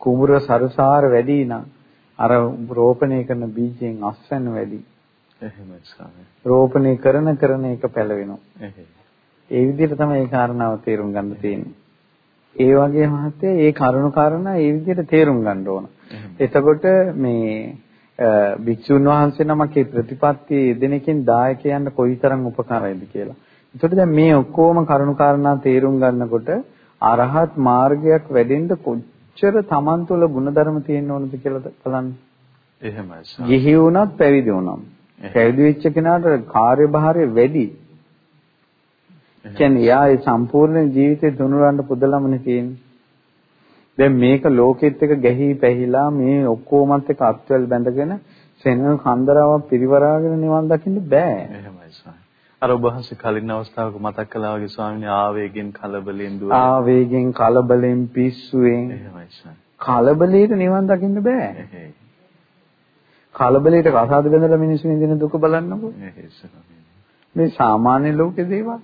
කුඹුර සරසාර වැඩි නම් අර රෝපණය කරන බීජයෙන් අස්වැන්න වැඩි. එහෙමයි ස්වාමී. රෝපණය කරන කරන එක පැලවෙනවා. එහෙයි. ඒ විදිහට තමයි ඒ කාරණාව තේරුම් ගන්න තියෙන්නේ. ඒ වගේ මහත්තයා ඒ කරුණු කාරණා ඒ විදිහට තේරුම් ගන්න ඕන. එතකොට මේ භික්ෂුන් වහන්සේ නමකේ ප්‍රතිපත්තිය යෙදෙනකින් දායකයන්ට කොයිතරම් උපකාරයිද කියලා. එතකොට දැන් මේ ඔක්කොම කරුණාකාරණා තේරුම් ගන්නකොට අරහත් මාර්ගයක් වැඩෙන්න කොච්චර Taman තුල ಗುಣධර්ම තියෙන්න ඕනද කියලා බලන්න. එහෙමයි. ගිහි වුණත් පැවිදි වුණත්. පැවිදි වෙච්ච කෙනාට කාර්යභාරය වැඩි. කියන්නේ යා සම්පූර්ණ ජීවිතේ දුනුරන්න පුදලමනේ තියෙන්නේ. දැන් මේක ලෝකෙත් එක ගැහි පැහිලා මේ ඔක්කොමත් එක අත්වල බැඳගෙන සෙනඟ කන්දරාවක් පිරිවරාගෙන නිවන් දකින්න බෑ. අර ඔබ වහන්සේ කලින් අවස්ථාවක මතක් කළා වගේ ස්වාමීන් ආවේගෙන් කලබලෙන් දුව. ආවේගෙන් කලබලෙන් පිස්සුවෙන්. කලබලයට නිවන් දකින්න බෑ. කලබලයට කසාද බැඳලා මිනිස්සු විඳින දුක බලන්නකෝ. මේ සාමාන්‍ය ලෝකේ දේවල්.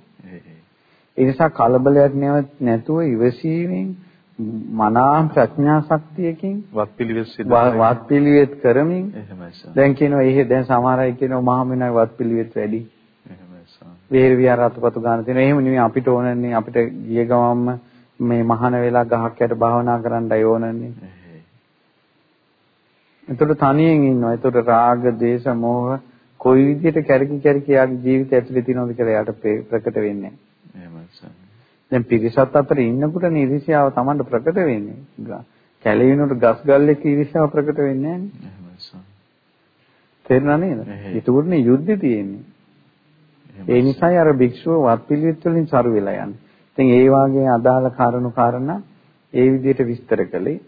ඒ නිසා කලබලයක් නැතුව ඉවසීමෙන් මනා ප්‍රඥා ශක්තියකින් වත්පිළිවෙත් කරමින්. දැන් කියනවා එහෙ දැන් සමහර අය කියනවා මහමිනයි වත්පිළිවෙත් වැඩි. වේර විහාර අතපතු ගන්න තියෙනවා. එහෙම නෙවෙයි අපිට ඕනන්නේ අපිට ගිය ගමම්ම මේ මහාන වෙලා ගහක් යට භාවනා කරන්නයි ඕනන්නේ. එතකොට තනියෙන් ඉන්නවා. එතකොට රාග, දේශ, මෝහ කොයි විදිහට කැරකි කැරකි යාගේ ජීවිතය ඇතුලේ තියෙනවද කියලා යාට ප්‍රකට වෙන්නේ නැහැ. දැන් පිරිසත් අතර ඉන්නකොට නිරිසියාව Tamanට ප්‍රකට වෙන්නේ. කැලේනොට ගස් ගල්ලේ ඉරිසියාව ප්‍රකට වෙන්නේ නැහැ. තේරුණා නේද? ඒකෝටනේ යුද්ධය තියෙන්නේ. ඒ නිසායි අර භික්ෂුව වත්පිළිවෙත් වලින් සරු වෙලා යන්නේ. ඉතින් ඒ වාගේ අදාළ කාරණු කාරණා ඒ විදිහට විස්තර කළේ.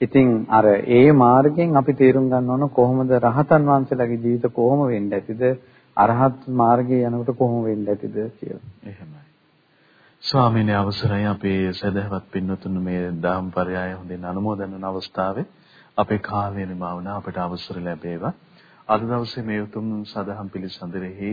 ඉතින් අර ඒ මාර්ගයෙන් අපි තේරුම් ගන්න ඕන කොහොමද රහතන් වහන්සේලාගේ ජීවිත කොහොම වෙන්න ඇතිද අරහත් මාර්ගයේ යනකොට කොහොම වෙන්න ඇතිද කියලා. එහෙමයි. ස්වාමීන් අවසරයි අපේ සදහවත් පින්නතුන් මේ දාම්පරයය හොඳින් අනුමෝදන් වන අවස්ථාවේ අපේ කාලය නිමවන අපට අවසර ලැබේවා. අද දවසේ මේ උතුම් සදහම් පිළිසඳරෙහි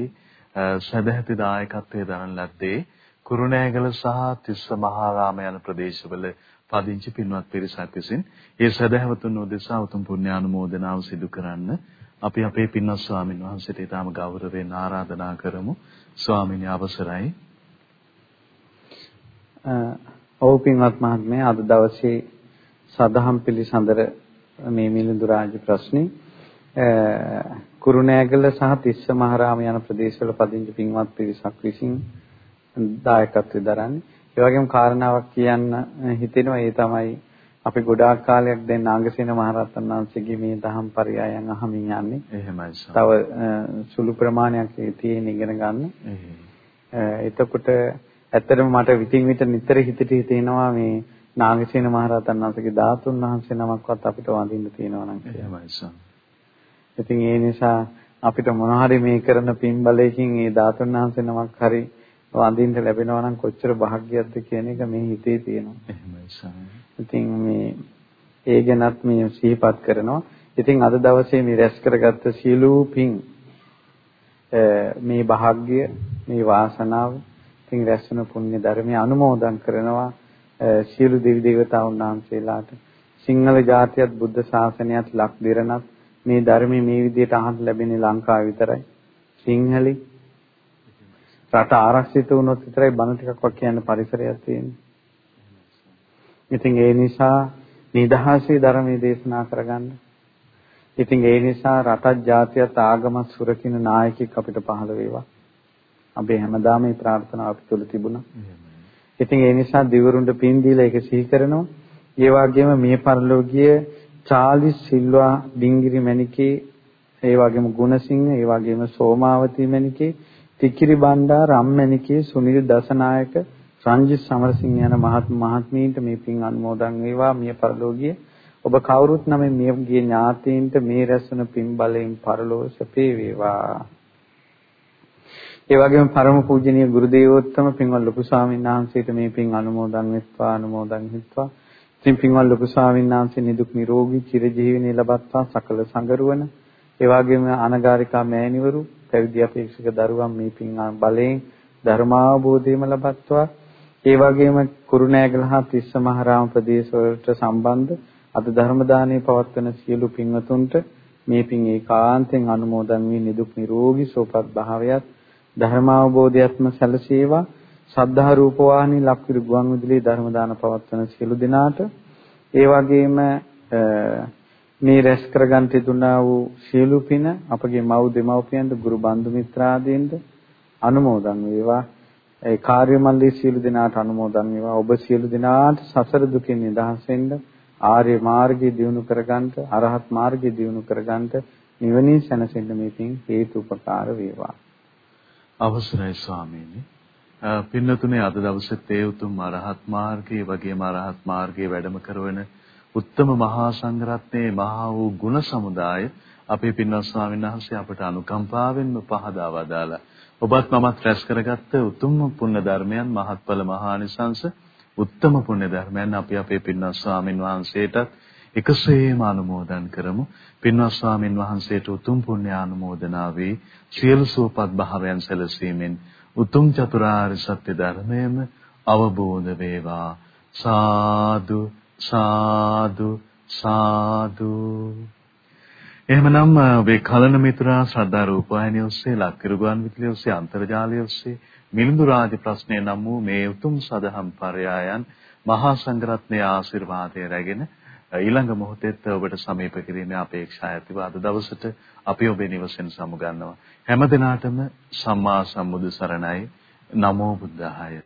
සදැහැති දායකත්වයේ දරන ලද්දේ කුරුණෑගල සහ තිස්ස මහාරාම යන ප්‍රදේශවල පදිංචි පින්වත් පිරිසක් විසින් ඒ සදහැවතුන් උදෙසා උතුම් පුණ්‍යානුමෝදනාව සිදු කරන්න අපි අපේ පින්වත් ස්වාමින් වහන්සේට ඊටාම ගෞරවයෙන් ආරාධනා කරමු. ස්වාමීන් අවසරයි. ඔව් පින්වත් මහත්මයා අද දවසේ සදහම් පිළිසඳර මේ මිලිඳු රාජ ප්‍රශ්නේ. කුරුණෑගල සහ තිස්ස මහරාම යන ප්‍රදේශවල පදිංචි පින්වත් පිරිසක් විසින් දායකත්වයෙන් දරන්නේ. ඒ වගේම කාරණාවක් කියන්න හිතෙනවා ඒ තමයි අපි ගොඩාක් කාලයක් දැන් නාගසේන මහරහතන් වහන්සේගේ මේ දහම් පරයයන් අහමින් යන්නේ. එහෙමයි සර්. තව සුළු ප්‍රමාණයක් තියෙන ඉගෙන ගන්න. එතකොට ඇත්තටම මට විтин විට නිතර හිතට හිතෙනවා මේ නාගසේන මහරහතන් වහන්සේගේ ධාතුන් වහන්සේ නමක්වත් අපිට වඳින්න තියෙනවා නම් කියලා. එහෙමයි සර්. ඉතින් ඒ නිසා අපිට මොන හරි මේ කරන පින් බලයකින් ඒ ධාතුන් වහන්සේ නමක් හරි වඳින්න ලැබෙනවා නම් කොච්චර භාග්‍යයක්ද කියන එක මේ හිතේ තියෙනවා. එහෙමයි. ඉතින් මේ ඒ ගැනත් මේ සිහිපත් කරනවා. ඉතින් අද දවසේ මේ රැස් කරගත්ත සියලු පින් මේ භාග්‍ය මේ වාසනාව ඉතින් රැස් වෙන පුණ්‍ය ධර්මය අනුමෝදන් කරනවා සියලු දෙවි දේවතාවුන් වහන්සේලාට සිංහල ජාතියත් බුද්ධ ශාසනයත් ලක් දිරණත් මේ ධර්මයේ මේ විදිහට අහන්න ලැබෙන්නේ ලංකාවේ විතරයි. සිංහලි රට ආරක්ෂිත වුණොත් විතරයි බණ ටිකක්වත් කියන්න පරිසරයක් තියෙන්නේ. ඉතින් ඒ නිසා නිදහසේ ධර්මයේ දේශනා කරගන්න. ඉතින් ඒ නිසා රටත් ජාතියත් ආගමත් සුරකින්න නායකයෙක් අපිට පහළ වේවා. අපි හැමදාම මේ ප්‍රාර්ථනාව අපි තුළ තිබුණා. ඉතින් ඒ නිසා දිවුරුන්ට පින් දීලා ඒක සිහි කරනවා. ඒ වගේම මේ පරිලෝකීය චාලිස් සිල්වා ඩිංගිරි මණිකේ ඒ වගේම ගුණසිංහ ඒ වගේම සෝමාවතී මණිකේ තිකිරි බණ්ඩා රම්මණිකේ සුනිල් දසනායක රංජිත් සමරසිංහ යන මහත් මහත්මීන්ට මේ පින් අනුමෝදන් වේවා. මිය පරලෝකීය ඔබ කවුරුත් නම් මියගේ ඥාතීන්ට මේ රැස්වන පින් බලයෙන් පරලෝ සපේ වේවා. ඒ වගේම පරම පූජනීය ගුරු දේවෝත්තම පින්වත් ලොකු ස්වාමීන් වහන්සේට මේ පින් අනුමෝදන් වෙත්වා අනුමෝදන් වෙත්වා. ඉතින් පින්වත් ලොකු ස්වාමීන් වහන්සේ නිදුක් නිරෝගී චිරජීවනයේ ලබත්වා සකල සංගරුවන ඒ වගේම අනගාരികා මෑණිවරු පැවිදි අපේක්ෂක දරුවන් මේ පින් බලයෙන් ධර්මාවබෝධයම ලබත්වා. ඒ වගේම කුරුණෑගල හා තිස්ස මහරාම ප්‍රදේශවලට සම්බන්ධ අද ධර්ම දානයේ පවත්වන සියලු පින්වතුන්ට මේ පින් ඒකාන්තයෙන් අනුමෝදන් වී නිදුක් නිරෝගී සුවපත් භාවයත් ධර්මාවබෝධයත්ම සැලසේවා. සද්ධා රූප වාහිනී ලක්විරු ගුවන් විදුලියේ ධර්ම දාන පවත්වන සියලු දෙනාට ඒ වගේම මේ රැස් කරගන්න තිබුණා වූ සියලු පින අපගේ මව් දෙමව්පියන්ට ගුරු බන්දු මිත්‍රාදීන්ට අනුමෝදන් වේවා. ඒ කාර්ය මල්ලී සියලු දෙනාට අනුමෝදන් වේවා. ඔබ සියලු දෙනාට සසර දුකින් නිදහස් වෙන්න ආර්ය මාර්ගය දියුණු කරගන්නට අරහත් මාර්ගය දියුණු කරගන්නට නිවනින් සැනසෙන්න මේ පින් හේතු උපකාර වේවා. අවසරයි ස්වාමීනි. පින්නතුනේ අද දවසෙත් ඒ උතුම් අරහත් මාර්ගයේ වගේම අරහත් මාර්ගයේ වැඩම කරවන උත්තම මහා සංඝරත්නයේ මහා වූ ගුණ සමුදාය අපේ පින්වත් ස්වාමීන් වහන්සේ අපට අනුකම්පාවෙන්ම පහදා වදාලා ඔබත් මමත් රැස් කරගත්ත උතුම් පුණ්‍ය ධර්මයන් මහත්ඵල මහානිසංස උත්තම පුණ්‍ය ධර්මයන් අපි අපේ පින්වත් ස්වාමීන් වහන්සේටත් එකසේම අනුමෝදන් කරමු. පින්වත් ස්වාමීන් වහන්සේට උතුම් පුණ්‍ය ආනුමෝදනාවේ සියලු සුවපත් භාවයන් සැලසීමෙන් උතුම් චතුරාර්ය සත්‍ය ධර්මයම අවබෝධ වේවා. සාදු සාදු සාදු. එහෙමනම් ඔබේ කලන මිතුරා ශ්‍රද්ධා රූපවාහිනිය ඔස්සේ ලක්කිරුගන් විදුලිය ඔස්සේ අන්තර්ජාලය ඔස්සේ මිලිඳු රාජ ප්‍රශ්නය නම් වූ මේ උතුම් සදහම් පරයායන් මහා සංඝරත්නයේ ආශිර්වාදය රැගෙන ඊළඟ මොහොතේත් ඔබට සමීප කිරීමේ අපේක්ෂා ඇතිව අද දවසට අපි ඔබේ නිවසෙන් සමුගන්නවා හැම දිනාටම සම්මා සම්බුදු සරණයි. නමෝ බුද්ධාය.